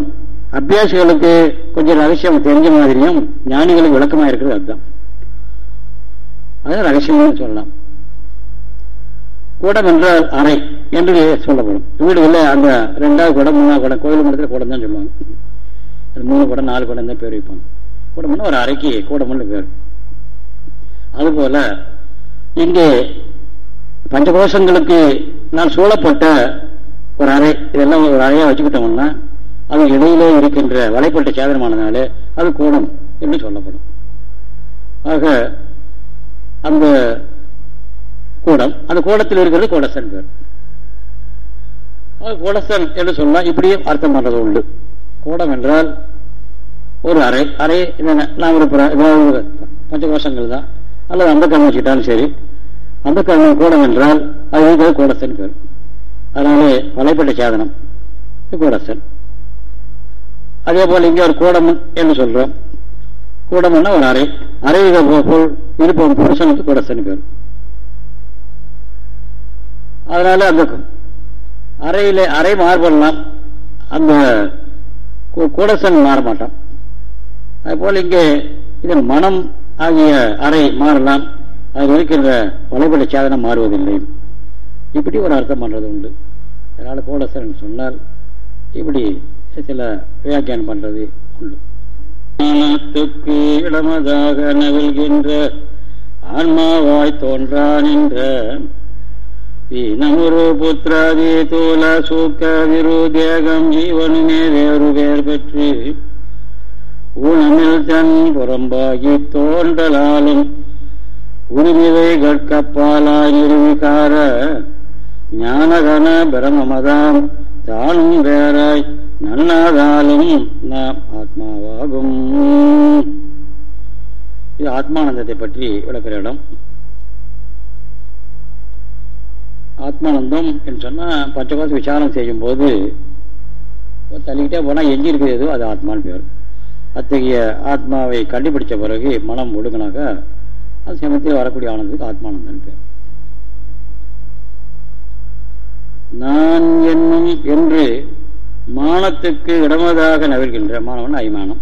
அபியாசிகளுக்கு கொஞ்சம் ரகசியம் தெரிஞ்ச மாதிரியும் ஞானிகளுக்கு விளக்கமா இருக்கிறது அதுதான். அதான் ரகசியம்னு சொல்லலாம். கூடம் என்றால் அறை என்று சொல்லப்படும். வீடுகளில் அந்த ரெண்டாவது குடம் மூணாவது குடம் கோயில் மண்டலத்தில் கூடம் தான் சொல்லுவாங்க. அது மூணு குடம் நாலு குடம் தான் பேர் வைப்பாங்க. கூடம்னா ஒரு அறைக்கு கூடம்னு பேர் அதுபோல இங்கே பஞ்சகோஷங்களுக்கு நான் சூழப்பட்ட ஒரு அறை இதெல்லாம் ஒரு அறையா வச்சுக்கிட்டோம்னா அது இடையிலே இருக்கின்ற வலைப்பட்ட சேதனமானதுனால அது கூடம் என்று சொல்லப்படும். ஆக அந்த கூடம் அந்த கூடத்தில் இருக்கிறது கோடசன் பேர். கோடசன் என்று சொன்னால் இப்படியே அர்த்தம் பண்றது உண்டு. கூடம் என்றால் ஒரு அறை. அறை நாம் ஒரு பஞ்சகோஷங்கள் தான். அல்லது அந்த கண்ணை வச்சுக்கிட்டாலும் சரி. அந்த கண்ணை கூடம் என்றால் அது இருக்கிறது கூடசன் பேர். அதனாலே வலைப்பட்ட சாதனம். கூடசன் அதே போல இங்கே ஒரு கூடம் என்று சொல்றோம். கூடம்னா ஒரு அறை. அறை போல் இருப்பவன் புருஷனுக்கு கூடசன் பேர். அதனால அந்த அறையில அறை மாறுபடலாம். அந்த கூடசன் மாற மாட்டான் அதுபோல் இங்கே இதன் மனம் ஆகிய அறை மாறலாம். அது இருக்கின்ற வலைபட சாதனம் மாறுவதில்லை. இப்படி ஒரு அர்த்தம் பண்றது உண்டு. அதனால் கோடசரன் சொன்னால் இப்படி சில வியாக்கியானம் பண்ணுறது உண்டு. ஞானத்துக்கு இடமதாக நவில்கின்ற ஆன்மாவாய் தோன்றான் என்ற வீணமுரு புத்திராதி தோல சூக்க விரு தேகம் ஜீவனுமே வேறு வேறு பெற்று ஊனமில் தன் புறம்பாகி தோன்றலாலும் உரிமையை கற்கப்பாலாய் நிறுவிகார ஞானகன பிரமமதாம் தானும் வேறாய் நன்னாதாலும் நாம் ஆத்மாவாகும். இது ஆத்மானந்தத்தை பற்றி விளக்கிற இடம். ஆத்மானந்தம் என்று சொன்னால் பஞ்சபாச விசாரம் செய்யும் போது தள்ளிக்கிட்டே போனால் எஞ்சி இருக்குது எதுவும் அது ஆத்மான்னு பேர். அத்தகைய ஆத்மாவை கண்டுபிடிச்ச பிறகு மனம் ஒடுங்கினாக்கா அது சமயத்தில் வரக்கூடிய ஆனந்தத்துக்கு ஆத்மானந்தன் பேர். நான் என்னும் என்று மானத்துக்கு இடமதாக நவிழ்கின்ற மாணவன் ஐமானம்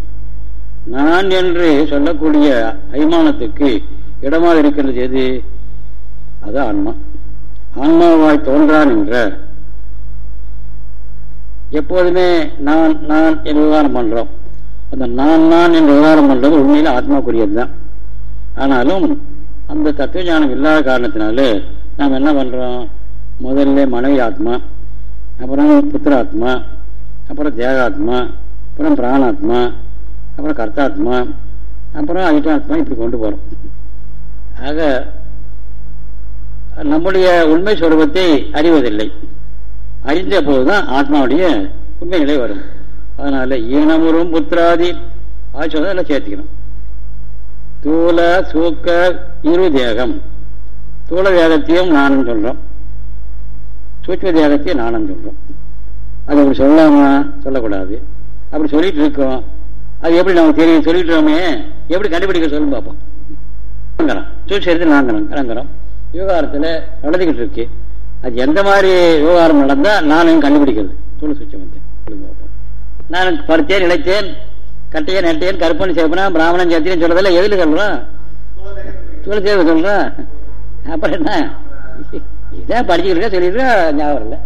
நான் என்று சொல்லக்கூடிய ஐமானத்துக்கு இடமாக இருக்கின்றது எது? அது ஆன்மா. ஆன்மாவாய் தோன்றான் என்ற. எப்போதுமே நான் நான் என்று விவகாரம் பண்றோம். அந்த நான் நான் என்று விவகாரம் பண்றது உண்மையில ஆத்மாக்குரியது தான். ஆனாலும் அந்த தத்துவ ஞானம் இல்லாத காரணத்தினால நாம் என்ன பண்றோம்? முதல்ல மனைவி ஆத்மா அப்புறம் புத்திராத்மா அப்புறம் தேகாத்மா அப்புறம் பிராணாத்மா அப்புறம் கர்த்தாத்மா அப்புறம் அகிட்டாத்மா இப்படி கொண்டு போகிறோம் ஆக நம்முடைய உண்மை சுரூபத்தை அறிவதில்லை. அறிந்த போதுதான் ஆத்மாவுடைய உண்மை நிலை வரும். அதனால ஈனமுறும் புத்திராதி ஆச்சோதம் எல்லாம் சேர்த்துக்கணும். தூள சூக்க இரு தேகம் தூள தேகத்தையும் நானும் சொல்றோம். சூட்ச தேகத்தை நானும் சொல்றோம். அது அப்படி சொல்லலாமா சொல்லக்கூடாது. அப்படி சொல்லிட்டு இருக்கோம். அது எப்படி நமக்கு தெரியும்? சொல்லிட்டுறோமே எப்படி கண்டுபிடிக்க சொல்லும் பார்ப்போம். சூழ்ச்சியத்தில் நாங்கிறோம். விவகாரத்தில் நடந்துகிட்டு இருக்கு. அது எந்த மாதிரி விவகாரம் நடந்தா நானும் கண்டுபிடிக்கிறது. தூள் சுச்சம் வந்து. நான் பருத்தேன் இழைத்தேன் கட்டையன் நெட்டையன் கருப்பன் சேப்பனா பிராமணன் சேர்த்தேன் சொல்றதில்ல எதுல சொல்றான் தூள் சேவை சொல்றான் அப்புறம் என்ன? இதான் படிச்சுக்கிட்டு சொல்லியிருக்கா ஞாபகம் இல்லை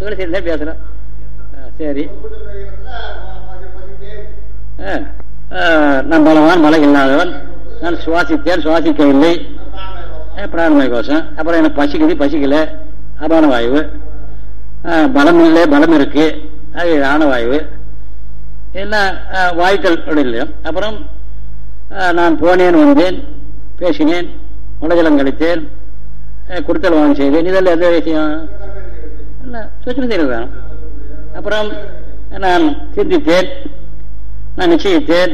தோழி சரி தான் பேசுகிறோம் சரி. நான் பலவான் மலை இல்லாதவன். நான் சுவாசித்தேன் சுவாசிக்கவில்லை. பிராணமய கோஷம். அப்புறம் எனக்கு பசிக்குது பசிக்கல. அபான வாயு. பலம் இல்லை பலம் இருக்கு. அது ஆணவாயு எல்லாம் வாய்க்கள் இல்லையோ அப்புறம் நான் போனேன் வந்தேன் பேசினேன் உலகலம் கழித்தேன். கொடுத்தல் வாங்கி செய்தேன் இதெல்லாம் எந்த விஷயம்? சூச்சனை செய்வது அப்புறம் நான் சிந்தித்தேன். நான் நிச்சயித்தேன்.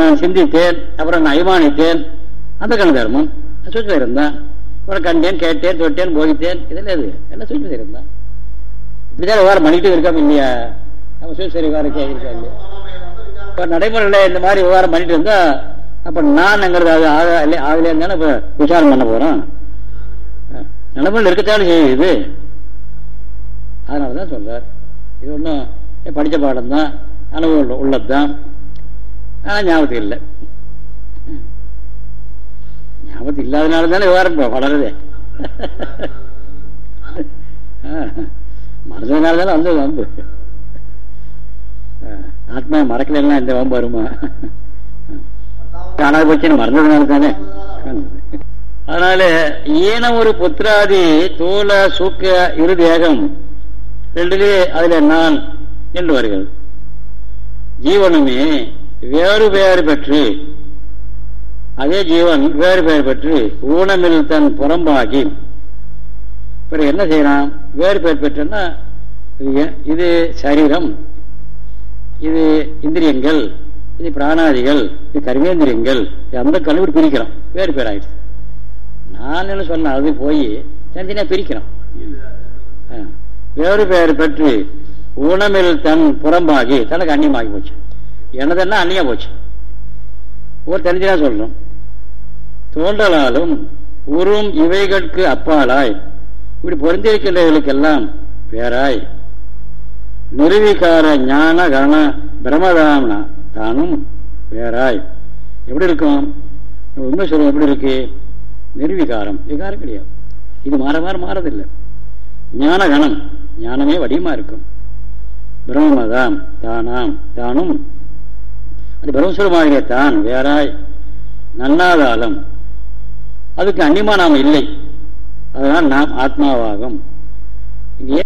நான் சிந்தித்தேன். அப்புறம் நான் அபிமானித்தேன். அந்த கண தர்மம். சூச்சனை இருந்தான் அப்புறம் கண்டேன் கேட்டேன் தொட்டேன் போகித்தேன் இதெல்லாம் எது? எல்லாம் சூச்சனை இருந்தான் இப்படிதான் வேறு மணிக்கிட்டு இருக்காம இல்லையா? நம்ம சூச்சரி விவகாரம் கேட்க இல்லையா? இப்போ நடைமுறையில் இந்த மாதிரி விவகாரம் பண்ணிட்டு இருந்தால் அப்ப நான்ங்கிறது அது ஆக ஆகலையா தானே இப்போ விசாரம் பண்ண போறோம். நிலைமையில் இருக்கத்தாலும் செய்யுது அதனால தான் சொல்றார். இது ஒன்றும் படித்த பாடம் தான் அனுபவம் உள்ளது தான் ஆனால் ஞாபகத்துக்கு இல்லை. ஞாபகத்து இல்லாதனால தானே விவகாரம் வளருது. மறந்ததுனால தானே வந்தது வம்பு. ஆத்மா மறக்கலாம் இந்த வம்பு வருமா? காணாது போச்சு மறந்ததுனால தானே? அதனால ஈன ஒரு புத்திராதி தோல சூக்க இரு தேகம் ரெண்டுலே அதுல நான் என்று வருகிறது. ஜீவனுமே வேறு பெயர் பெற்று அதே ஜீவன் வேறு பெயர் பெற்று ஊனமில் தன் புறம்பாகி பிறகு என்ன செய்யறான்? வேறு பேர் பெற்றுன்னா இது சரீரம் இது இந்திரியங்கள் இது பிராணாதிகள் இது கர்மேந்திரியங்கள் அந்த கல்லூரி பிரிக்கிறோம். வேறு பேர் ஆயிடுச்சு. நான் என்ன சொன்ன அது போய் தனித்தனியா பிரிக்கிறோம். வேறு பேர் பெற்று உணமில் தன் புறம்பாகி தனக்கு அந்நியமாகி போச்சு. எனதுன்னா அந்நியா போச்சு? ஒரு தனித்தனியா சொல்றோம் தோன்றலாலும் உறும் இவைகளுக்கு அப்பாலாய். இப்படி பொருந்திருக்கின்றவர்களுக்கெல்லாம் வேறாய் நிறுவிகார ஞான கரண பிரமதாம்னா தானும் வேறாய். எப்படி இருக்கும்? உண்மை சொல்லுவோம் எப்படி இருக்கு? நிர்விகாரம். விகாரம் கிடையாது. இது மாற மாற மாறதில்லை. ஞான கணம் ஞானமே வடிவமா இருக்கும். பிரம்மதாம் தானாம் தானும். அது பிரம்மஸ்வரமாகிய தான் வேறாய் நன்னாதாலம் அதுக்கு அன்னிமா நாம் இல்லை. அதனால் நாம் ஆத்மாவாகும். இங்கே